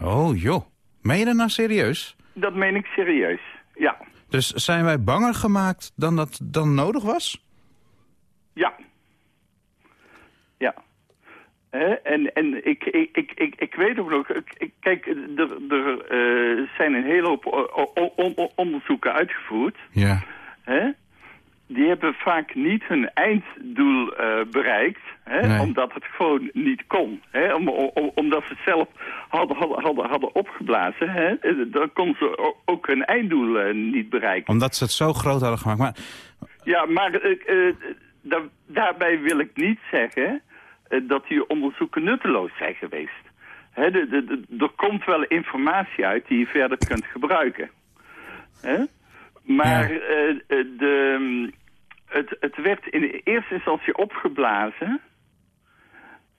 Oh joh, meen je dat nou serieus? Dat meen ik serieus, ja. Dus zijn wij banger gemaakt dan dat dan nodig was? Ja. Ja. En en ik, ik, ik, ik, ik weet ook nog... Kijk, er, er eh, zijn een hele hoop onderzoeken uitgevoerd. Ja. Hè? Die hebben vaak niet hun einddoel eh, bereikt. Nee. Omdat het gewoon niet kon. Om, om- omdat ze het zelf hadden, hadden, hadden, opgeblazen. Dan kon ze ook hun einddoel eh, niet bereiken. Omdat ze het zo groot hadden gemaakt. Maar Ja, maar da- daarbij wil ik niet zeggen dat die onderzoeken nutteloos zijn geweest. Hè, de, de, de- er komt wel informatie uit die je verder kunt gebruiken. Maar eh, eh, de, het, het werd in de eerste instantie opgeblazen...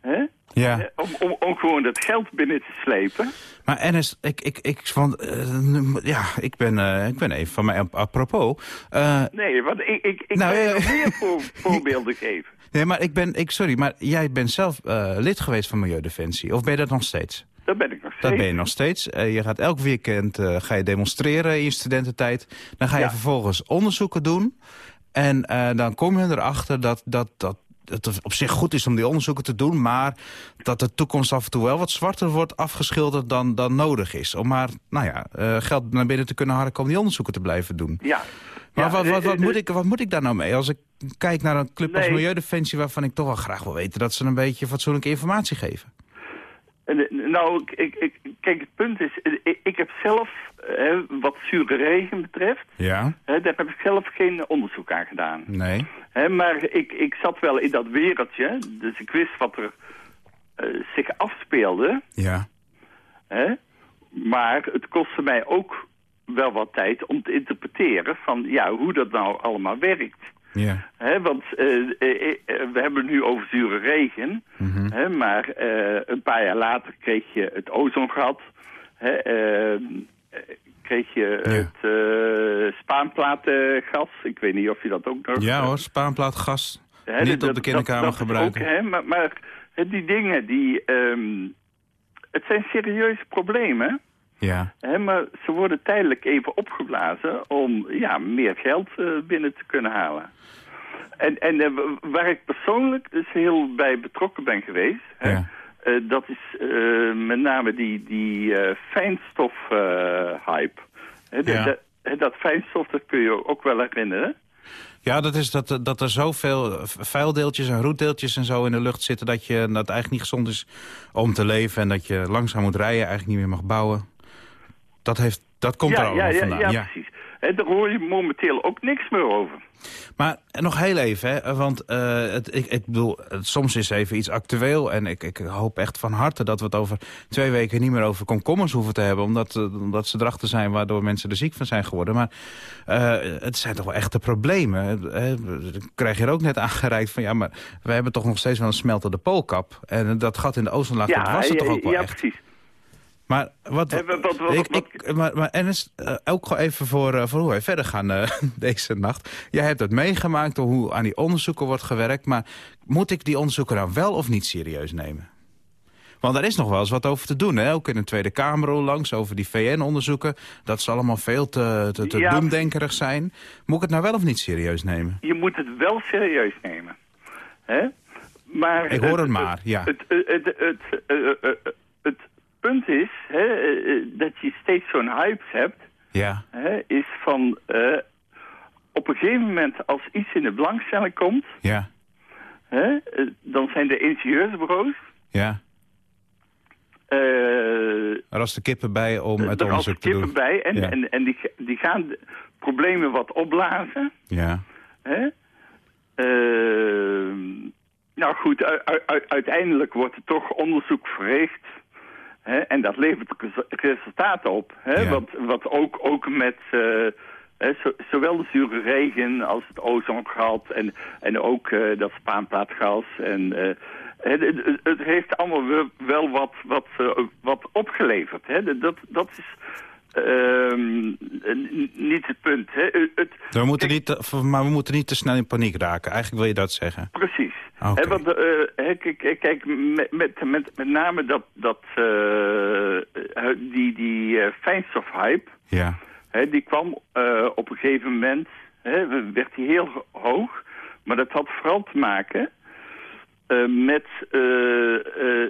Hè? Ja. Eh, Om, om, om gewoon dat geld binnen te slepen. Maar Ernest, ik, ik, ik, want, eh, ja, ik, ben, eh, ik ben even van mij ap- apropos. Eh, Nee, want ik, ik, ik Nou, nog meer [LAUGHS] voor, voorbeelden geven. nee, maar ik ben, ik, sorry, maar jij bent zelf lid geweest van Milieudefensie. Of ben je dat nog steeds? Dat ben ik nog steeds. Dat ben je nog steeds. Je gaat elk weekend ga je demonstreren in je studententijd. Dan ga je Ja. vervolgens onderzoeken doen. En dan kom je erachter dat, dat, dat het op zich goed is om die onderzoeken te doen... maar dat de toekomst af en toe wel wat zwarter wordt afgeschilderd dan, dan nodig is. Om maar nou ja, eh, geld naar binnen te kunnen harken om die onderzoeken te blijven doen. Ja. Maar Ja, wat, wat, eh, wat, eh, moet ik, wat moet ik daar nou mee? Als ik kijk naar een club als. Milieudefensie... waarvan ik toch wel graag wil weten dat ze een beetje fatsoenlijke informatie geven. En, Nou, ik, ik, kijk, het punt is, ik, ik heb zelf, wat zure regen betreft, Ja? hè, daar heb ik zelf geen onderzoek aan gedaan. Nee? Hè, maar ik, ik zat wel in dat wereldje, dus ik wist wat er eh, zich afspeelde. Ja. Hè? Maar het kostte mij ook wel wat tijd om te interpreteren van ja, hoe dat nou allemaal werkt. Ja. Want eh, eh, we hebben het nu over zure regen. Mhm. Maar een paar jaar later kreeg je het ozongat. Eh, kreeg je het eh spaanplatengas. Ik weet niet of je dat ook nog... Ja hoor, spaanplaatgas. Hè, Niet dat- op de kinderkamer gebruiken. Ook, hè, maar maar die dingen, die, ehm, het zijn serieuze problemen. Ja. Hè, maar ze worden tijdelijk even opgeblazen om ja, meer geld eh, binnen te kunnen halen. En, en eh, w- waar ik persoonlijk dus heel bij betrokken ben geweest... Hè, Ja. Eh, dat is eh, met name die, die eh, fijnstof-hype. Ja. dat fijnstof, dat kun je ook wel herinneren. Ja, dat is dat, dat er zoveel vuildeeltjes en roetdeeltjes en zo in de lucht zitten... dat, je, dat het eigenlijk niet gezond is om te leven... en dat je langzaam moet rijden, eigenlijk niet meer mag bouwen. Dat, heeft, dat komt ja, er allemaal ja, ja, vandaan. ja, precies. Hè, daar hoor je momenteel ook niks meer over. Maar nog heel even, hè, want eh, het, ik, ik bedoel, het- soms is even iets actueel... en ik, ik hoop echt van harte dat we het over twee weken niet meer over komkommers hoeven te hebben... omdat, eh, omdat ze erachter zijn waardoor mensen er ziek van zijn geworden. Maar eh, het zijn toch wel echte problemen. hè. Krijg je er ook net aangereikt van... ja, maar we hebben toch nog steeds wel een smeltende poolkap. En dat gat in de ozonlaag, dat was ja, toch ook wel ja, echt. precies. Maar wat, Hè, wat- wat- wat- ik, ik, maar, maar Ernest, eh, ook gewoon even voor, eh, voor hoe wij verder gaan eh, [LAUGHS] deze nacht. Jij hebt het meegemaakt door hoe aan die onderzoeken wordt gewerkt. Maar moet ik die onderzoeken nou wel of niet serieus nemen? Want daar is nog wel eens wat over te doen. Hè? Ook in de Tweede Kamer langs over die VN-onderzoeken. Dat ze allemaal veel te, te, te Ja. doemdenkerig zijn. Moet ik het nou wel of niet serieus nemen? Je moet het wel serieus nemen. Hè? Maar Ik hoor het maar, ja. Het, het, punt is hè, eh, eh, dat je steeds zo'n hype hebt... Ja. Hè, is van... eh, op een gegeven moment als iets in de belangstelling komt... Ja. Hè, dan zijn de ingenieursbureaus... Ja. eh, Er was de kippen bij om het er onderzoek te kippen doen. bij en, Ja. en, en die, die gaan de problemen wat opblazen. Ja. Hè? Ehm, nou goed, uiteindelijk wordt er toch onderzoek verricht. En dat levert res- resultaten op. Ja. Wat, wat ook, ook met eh, zowel de zure regen als het ozongehalte en, en ook eh, dat spaanplaatgas. En, eh, het, het, het heeft allemaal wel- wat, wat, eh, wat opgeleverd. Dat, dat is ehm, niet het punt. Hè? Het, We moeten niet, te- maar we moeten niet te snel in paniek raken. Eigenlijk wil je dat zeggen. Precies. Hè, want, eh, kijk, kijk, kijk, met, met, met, met name dat, dat, eh, eh, die, die eh, fijnstofhype, Ja. hè, die kwam eh, op een gegeven moment, hè, werd die heel ho- hoog. Maar dat had vooral te maken eh, met eh, eh, eh,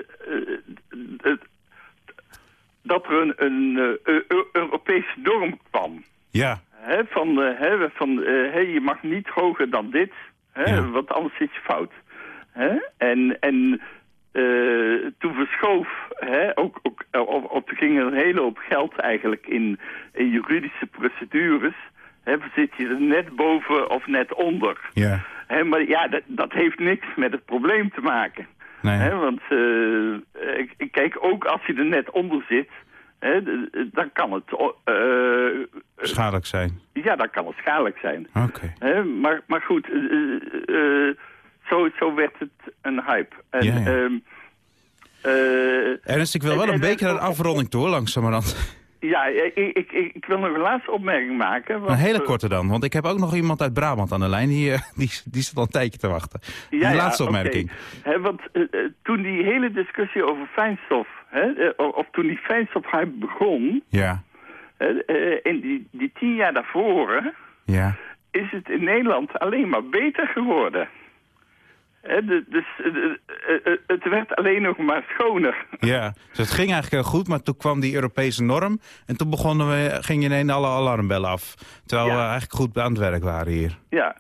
eh, dat er een, een eh, Eu- Europese norm kwam. Ja, van, eh, hè, van eh, je mag niet hoger dan dit, Ja. want anders zit je fout. En, en eh, toen verschoof, hè, ook, ook, of, of er ging er een hele hoop geld eigenlijk in, in juridische procedures. Hè, zit je er net boven of net onder. ja. Hè, maar ja, dat, dat heeft niks met het probleem te maken. Nee. Hè, want eh, kijk, ook als je er net onder zit, hè, dan kan het... eh, Schadelijk zijn. ja, dan kan het schadelijk zijn. Oké. Maar, maar goed, eh, eh, eh, zo, zo werd het een hype. En, Ja, ja. ehm, eh, Ernst, ik wil wel en- een en- beetje een afronding toe, langzamerhand. Ja, ik, ik, ik, ik wil nog een laatste opmerking maken. want, Een hele eh, korte dan, want ik heb ook nog iemand uit Brabant aan de lijn. Die, eh, die, die zit al een tijdje te wachten. Een ja, laatste opmerking. Want eh, eh, toen die hele discussie over fijnstof, eh, of, toen die fijnstofhype begon, Ja, eh, in die, die tien jaar daarvoor, ja. is het in Nederland alleen maar beter geworden. Dus eh, eh, eh, het werd alleen nog maar schoner. [LAUGHS] Ja, dus het ging eigenlijk heel goed, maar toen kwam die Europese norm... en toen begonnen we, gingen ineens alle alarmbellen af. Terwijl Ja. we eigenlijk goed aan het werk waren hier. Ja,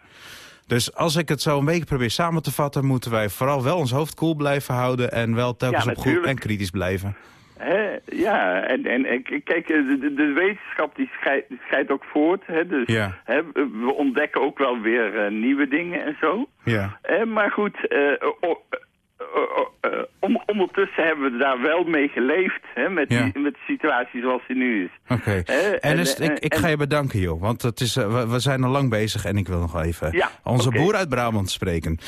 Dus als ik het zo een beetje probeer samen te vatten... moeten wij vooral wel ons hoofd koel blijven houden... en wel telkens Ja, op goed en kritisch blijven. Hè, ja, en, en, kijk, eh, de, de- wetenschap die scheidt, ook voort. Hè, dus Ja. we ontdekken ook wel weer eh, nieuwe dingen en zo. Ja. Maar goed, eh, eh, eh, eh, on- ondertussen hebben we daar wel mee geleefd. Hè, met, Ja. die, met de situatie zoals die nu is. Oké. Ernst, en, ik, ik en- ga je bedanken, joh. Want het is, we, we zijn al lang bezig en ik wil nog wel even Ja, onze boer uit Brabant spreken.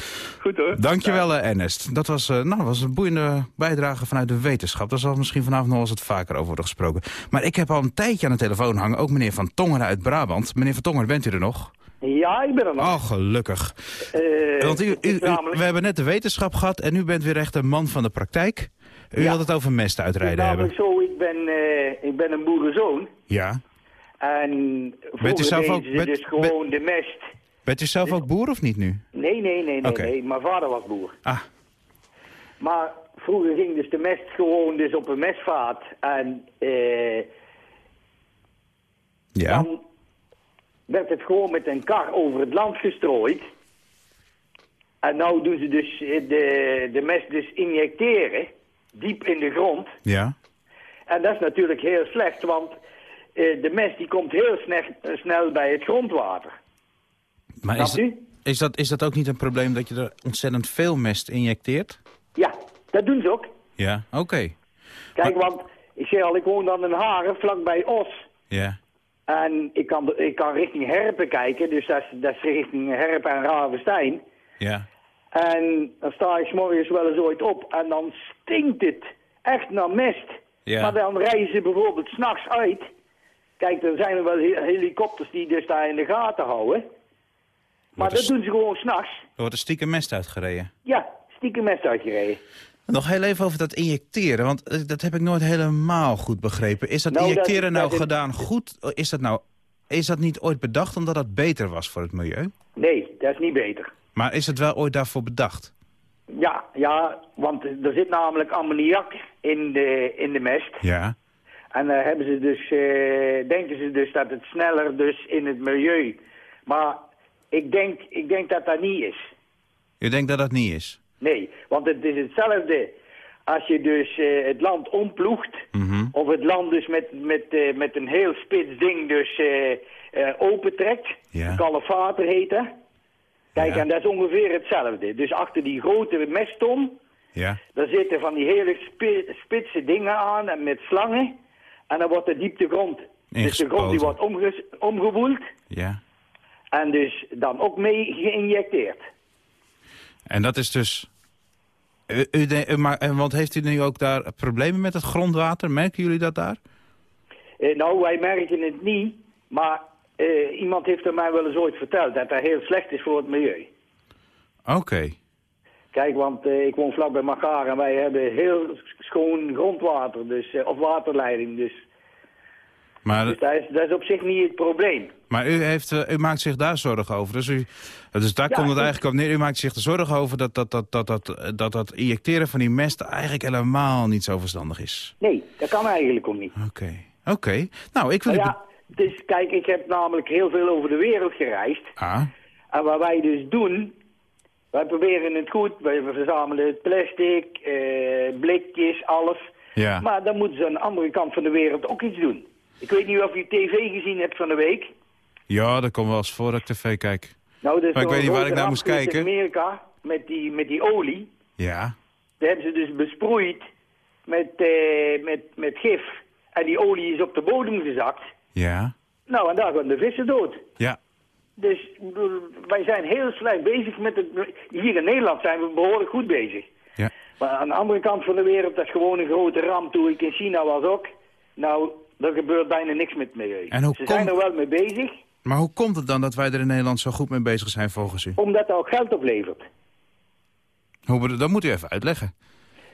Goed hoor. Dankjewel, eh, Ernest. Dat was, nou, was een boeiende bijdrage vanuit de wetenschap. Daar zal misschien vanavond nog eens wat vaker over worden gesproken. Maar ik heb al een tijdje aan de telefoon hangen, ook meneer Van Tongeren uit Brabant. Meneer Van Tongeren, bent u er nog? Ja, ik ben er nog. Oh, gelukkig. Eh, Want u, u, u- we hebben net de wetenschap gehad en u bent weer echt een man van de praktijk. U Ja. wilt het over mest uitrijden hebben. namelijk zo, ik ben, eh, ik ben een boerenzoon. Ja. En vroeger zelf deden ook- bent- dus gewoon de mest. Bent u zelf ook boer of niet nu? Nee, nee, nee, nee, nee. Mijn vader was boer. Ah. Maar vroeger ging dus de mest gewoon dus op een mestvaart. En eh, Ja. dan werd het gewoon met een kar over het land gestrooid. En nou doen ze dus eh, de, de mest dus injecteren, diep in de grond. Ja. En dat is natuurlijk heel slecht, want eh, de mest die komt heel snel, snel bij het grondwater. Maar is, dat- is, dat, is dat ook niet een probleem dat je er ontzettend veel mest injecteert? Ja, dat doen ze ook. Ja, oké. Kijk, want ik zeg al, ik woon dan in Haren, vlakbij Os. Ja. En ik kan, ik kan richting Herpen kijken, dus dat is, dat is richting Herpen en Ravenstein. Ja. En dan sta ik morgens wel eens ooit op en dan stinkt het echt naar mest. Ja. Maar dan rijden ze bijvoorbeeld s'nachts uit. Kijk, er zijn er wel he- helikopters die dus daar in de gaten houden. Maar dat doen ze gewoon s'nachts. Er wordt een stiekem mest uitgereden. Ja, stiekem mest uitgereden. Nog heel even over dat injecteren, want eh, dat heb ik nooit helemaal goed begrepen. Is dat Nou, dat- injecteren nou dat gedaan goed? Is dat, nou, is dat niet ooit bedacht omdat dat beter was voor het milieu? Nee, dat is niet beter. Maar is het wel ooit daarvoor bedacht? Ja, ja, want er zit namelijk ammoniak in de, in de mest. Ja. En dan hebben ze dus, eh, denken ze dus dat het sneller dus in het milieu. Maar ik denk, ik denk dat dat niet is. U denkt dat dat niet is? Nee, want het is hetzelfde als je dus eh, het land omploegt. Mhm. Of het land dus met, met, eh, met een heel spits ding dus eh, opentrekt. Ja. Kalefater heet dat. Kijk, Ja. en dat is ongeveer hetzelfde. Dus achter die grote mestton, Ja. daar zitten van die hele spi- spitse dingen aan en met slangen. En dan wordt de diepte grond. Dus de grond die wordt omges- omgewoeld Ja. en dus dan ook mee geïnjecteerd. En dat is dus... U, u de- u- maar, en want heeft u nu ook daar problemen met het grondwater? Merken jullie dat daar? Eh, nou, wij merken het niet, maar eh, iemand heeft er mij wel eens ooit verteld dat dat heel slecht is voor het milieu. Oké. Kijk, want eh, ik woon vlak bij Magaar en wij hebben heel schoon grondwater, dus, of waterleiding. Dus Maar, Dus dat is, dat is op zich niet het probleem. Maar u, heeft, eh, u maakt zich daar zorgen over. Dus, u, dus daar Ja, komt het eigenlijk op neer. U maakt zich er zorgen over dat dat, dat, dat, dat, dat, dat injecteren van die mest eigenlijk helemaal niet zo verstandig is. Nee, dat kan eigenlijk ook niet. Oké. Oké. Nou, ik wil... Maar u ja, dus kijk, ik heb namelijk heel veel over de wereld gereisd. Ah, En wat wij dus doen, wij proberen het goed. Wij verzamelen het plastic, eh, blikjes, alles. ja. Maar dan moeten ze aan de andere kant van de wereld ook iets doen. Ik weet niet of je tv gezien hebt van de week. Ja, dat komt wel eens voor dat ik tv kijk. Nou, Maar ik weet niet waar ik naar moest kijken. In Amerika, met die, met die olie. Ja. Dat hebben ze dus besproeid met, eh, met, met gif. En die olie is op de bodem gezakt. Ja. Nou, en daar gaan de vissen dood. Ja. Dus wij zijn heel slecht bezig met het... Hier in Nederland zijn we behoorlijk goed bezig. Ja. Maar aan de andere kant van de wereld, dat is gewoon een grote ramp. Toen ik in China was ook. Nou, er gebeurt bijna niks met milieu. En hoe Ze kom- zijn er wel mee bezig, Maar hoe komt het dan dat wij er in Nederland zo goed mee bezig zijn volgens u? omdat dat ook geld oplevert. Hoe, dat moet u even uitleggen.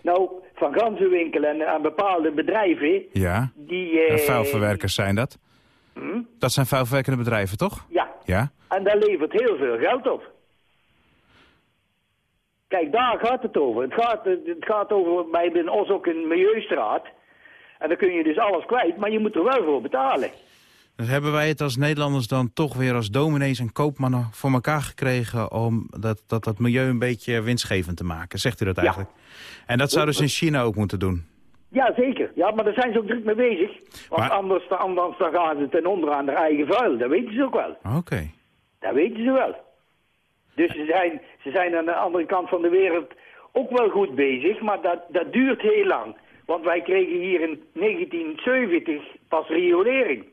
Nou, van ganzenwinkelen en aan bepaalde bedrijven... Ja. Die, eh, vuilverwerkers zijn dat? Hm? Dat zijn vuilverwerkende bedrijven, toch? Ja, Ja. en dat levert heel veel geld op. Kijk, daar gaat het over. Het gaat, het gaat over, wij hebben in Os ook een milieustraat. En dan kun je dus alles kwijt, maar je moet er wel voor betalen. Dus hebben wij het als Nederlanders dan toch weer als dominees en koopmannen voor elkaar gekregen... om dat, dat, dat milieu een beetje winstgevend te maken? Zegt u dat eigenlijk? En dat zou dus in China ook moeten doen? Ja, zeker. Ja, maar daar zijn ze ook druk mee bezig. Want Maar- anders, anders dan gaan ze ten onder aan hun eigen vuil. Dat weten ze ook wel. Oké. Dat weten ze wel. Dus ze zijn, ze zijn aan de andere kant van de wereld ook wel goed bezig, maar dat, dat duurt heel lang. Want wij kregen hier in 1970 pas riolering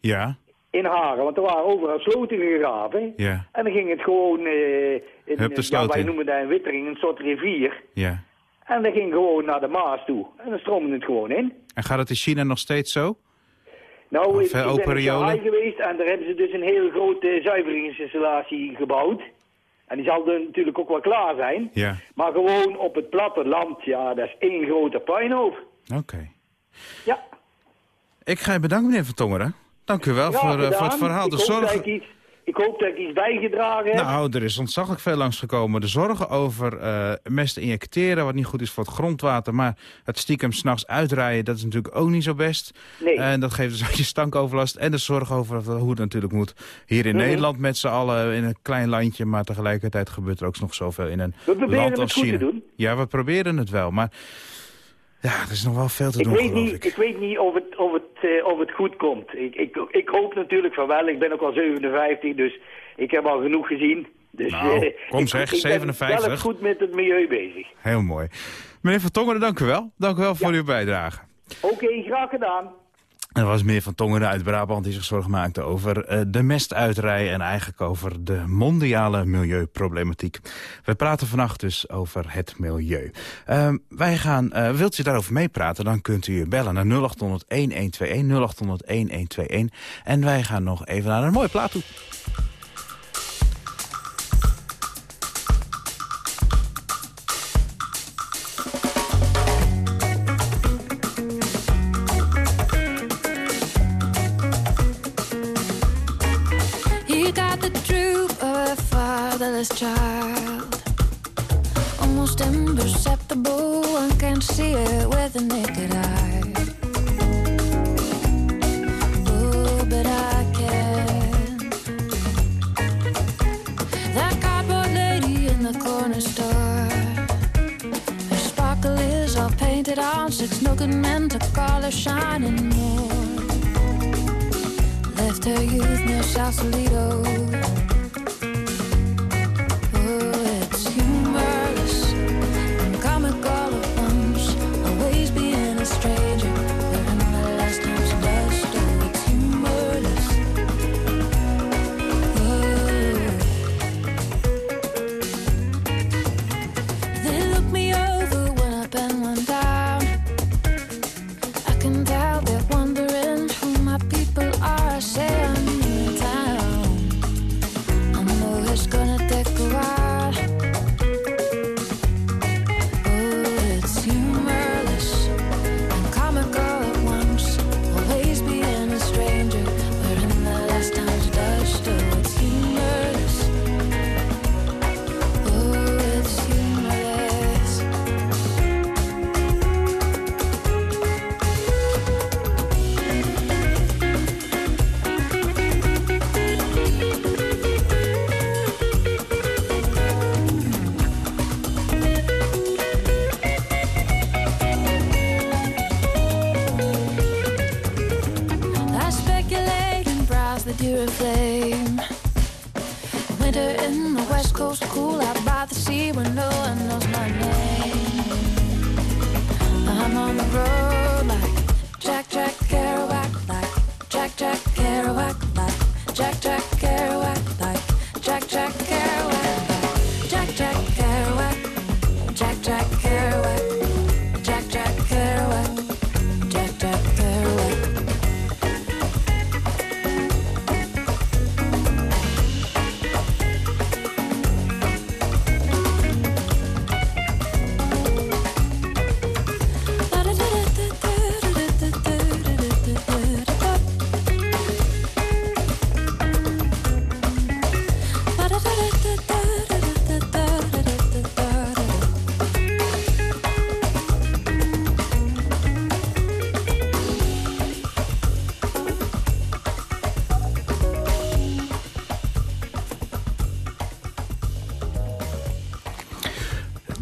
Ja. in Haren. Want er waren overal sloten gegraven. Ja. En dan ging het gewoon, eh, in, de ja, wij noemen dat in Wittering een soort rivier. Ja. En dat ging gewoon naar de Maas toe. En dan stroomde het gewoon in. En gaat het in China nog steeds zo? Nou, ik, Veel ik ben in geweest en daar hebben ze dus een heel grote zuiveringsinstallatie gebouwd. En die zal er natuurlijk ook wel klaar zijn. Ja. Maar gewoon op het platteland, ja, dat is één grote puinhoop. Oké. Ja. Ik ga je bedanken, meneer Van Tongeren. Dank u wel voor, eh, voor het verhaal. Ik hoop, ik, iets, ik hoop dat ik iets bijgedragen heb. Nou, er is ontzaglijk veel langsgekomen. De zorgen over eh mest injecteren, wat niet goed is voor het grondwater. Maar het stiekem s'nachts uitrijden, dat is natuurlijk ook niet zo best. Nee. En dat geeft dus ook je stankoverlast. En de zorg over hoe het natuurlijk moet. Hier in Mhm. Nederland met z'n allen in een klein landje. Maar tegelijkertijd gebeurt er ook nog zoveel in een We proberen land het als goed te China. doen. Ja, we proberen het wel. Maar ja, er is nog wel veel te Ik doen, weet, niet, ik. ik weet niet of het, of het, eh, of het goed komt. Ik, ik, ik hoop natuurlijk van wel. Ik ben ook al 57, dus ik heb al genoeg gezien. Dus, Nou, eh, kom ik- zeg, ik ben 57. zelf goed met het milieu bezig. Heel mooi. Meneer Van Tongeren, dank u wel. Dank u wel voor uw bijdrage. Oké, graag gedaan. Er was meer van Tongeren uit Brabant die zich zorgen maakte over eh, de mestuiterij... en eigenlijk over de mondiale milieuproblematiek. We praten vannacht dus over het milieu. Ehm, wij gaan, eh, wilt u daarover meepraten, dan kunt u bellen naar 0800-1121, 0800-1121. En wij gaan nog even naar een mooie plaat toe. Fatherless child. Almost imperceptible, one can't see it with the naked eye. Oh, but I can. That cardboard lady in the corner store. Her sparkle is all painted on, six no good men to call her shining more left her youth near Sausalito.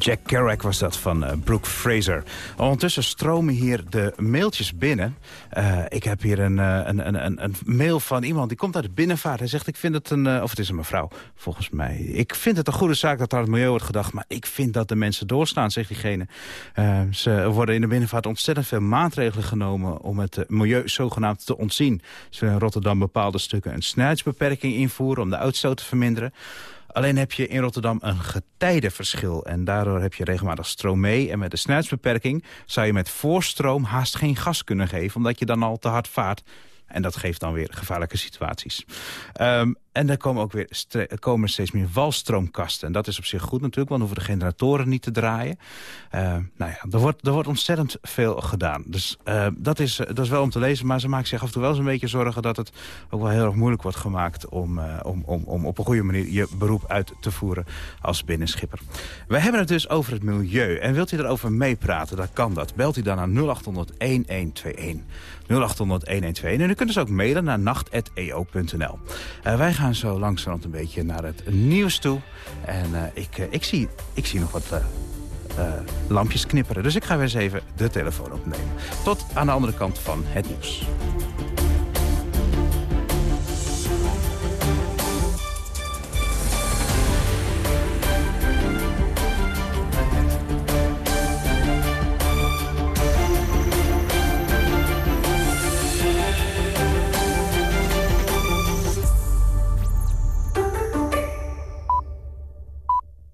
Jack Kerouac was dat van eh, Brooke Fraser. Ondertussen stromen hier de mailtjes binnen. Eh, ik heb hier een, eh, een, een, een, een mail van iemand die komt uit de binnenvaart. Hij zegt, ik vind het een... of het is een mevrouw, volgens mij. Ik vind het een goede zaak dat aan het milieu wordt gedacht... maar ik vind dat de mensen doorstaan, zegt diegene. Ze worden in de binnenvaart ontzettend veel maatregelen genomen... om het milieu zogenaamd te ontzien. Ze willen in Rotterdam bepaalde stukken een snelheidsbeperking invoeren... om de uitstoot te verminderen. Alleen heb je in Rotterdam een getijdenverschil. En daardoor heb je regelmatig stroom mee. En met de snelheidsbeperking zou je met voorstroom haast geen gas kunnen geven... omdat je dan al te hard vaart. En dat geeft dan weer gevaarlijke situaties. Ehm, en er komen ook weer er komen steeds meer walstroomkasten. En dat is op zich goed natuurlijk, want dan hoeven de generatoren niet te draaien. Ehm, nou ja, er wordt, er wordt ontzettend veel gedaan. Dus eh, dat, is, eh, dat is wel om te lezen, maar ze maken zich af en toe wel eens een beetje zorgen... dat het ook wel heel erg moeilijk wordt gemaakt om, eh, om, om, om op een goede manier je beroep uit te voeren als binnenschipper. We hebben het dus over het milieu. En wilt u erover meepraten, dan kan dat. Belt u dan naar 0800-1121. 0800-1121. En u kunt dus ook mailen naar nacht.eo.nl. Eh, wij gaan zo langzamerhand een beetje naar het nieuws toe. En eh, ik, eh, ik, zie, ik zie nog wat eh, lampjes knipperen. Dus ik ga weer eens even de telefoon opnemen. Tot aan de andere kant van het nieuws.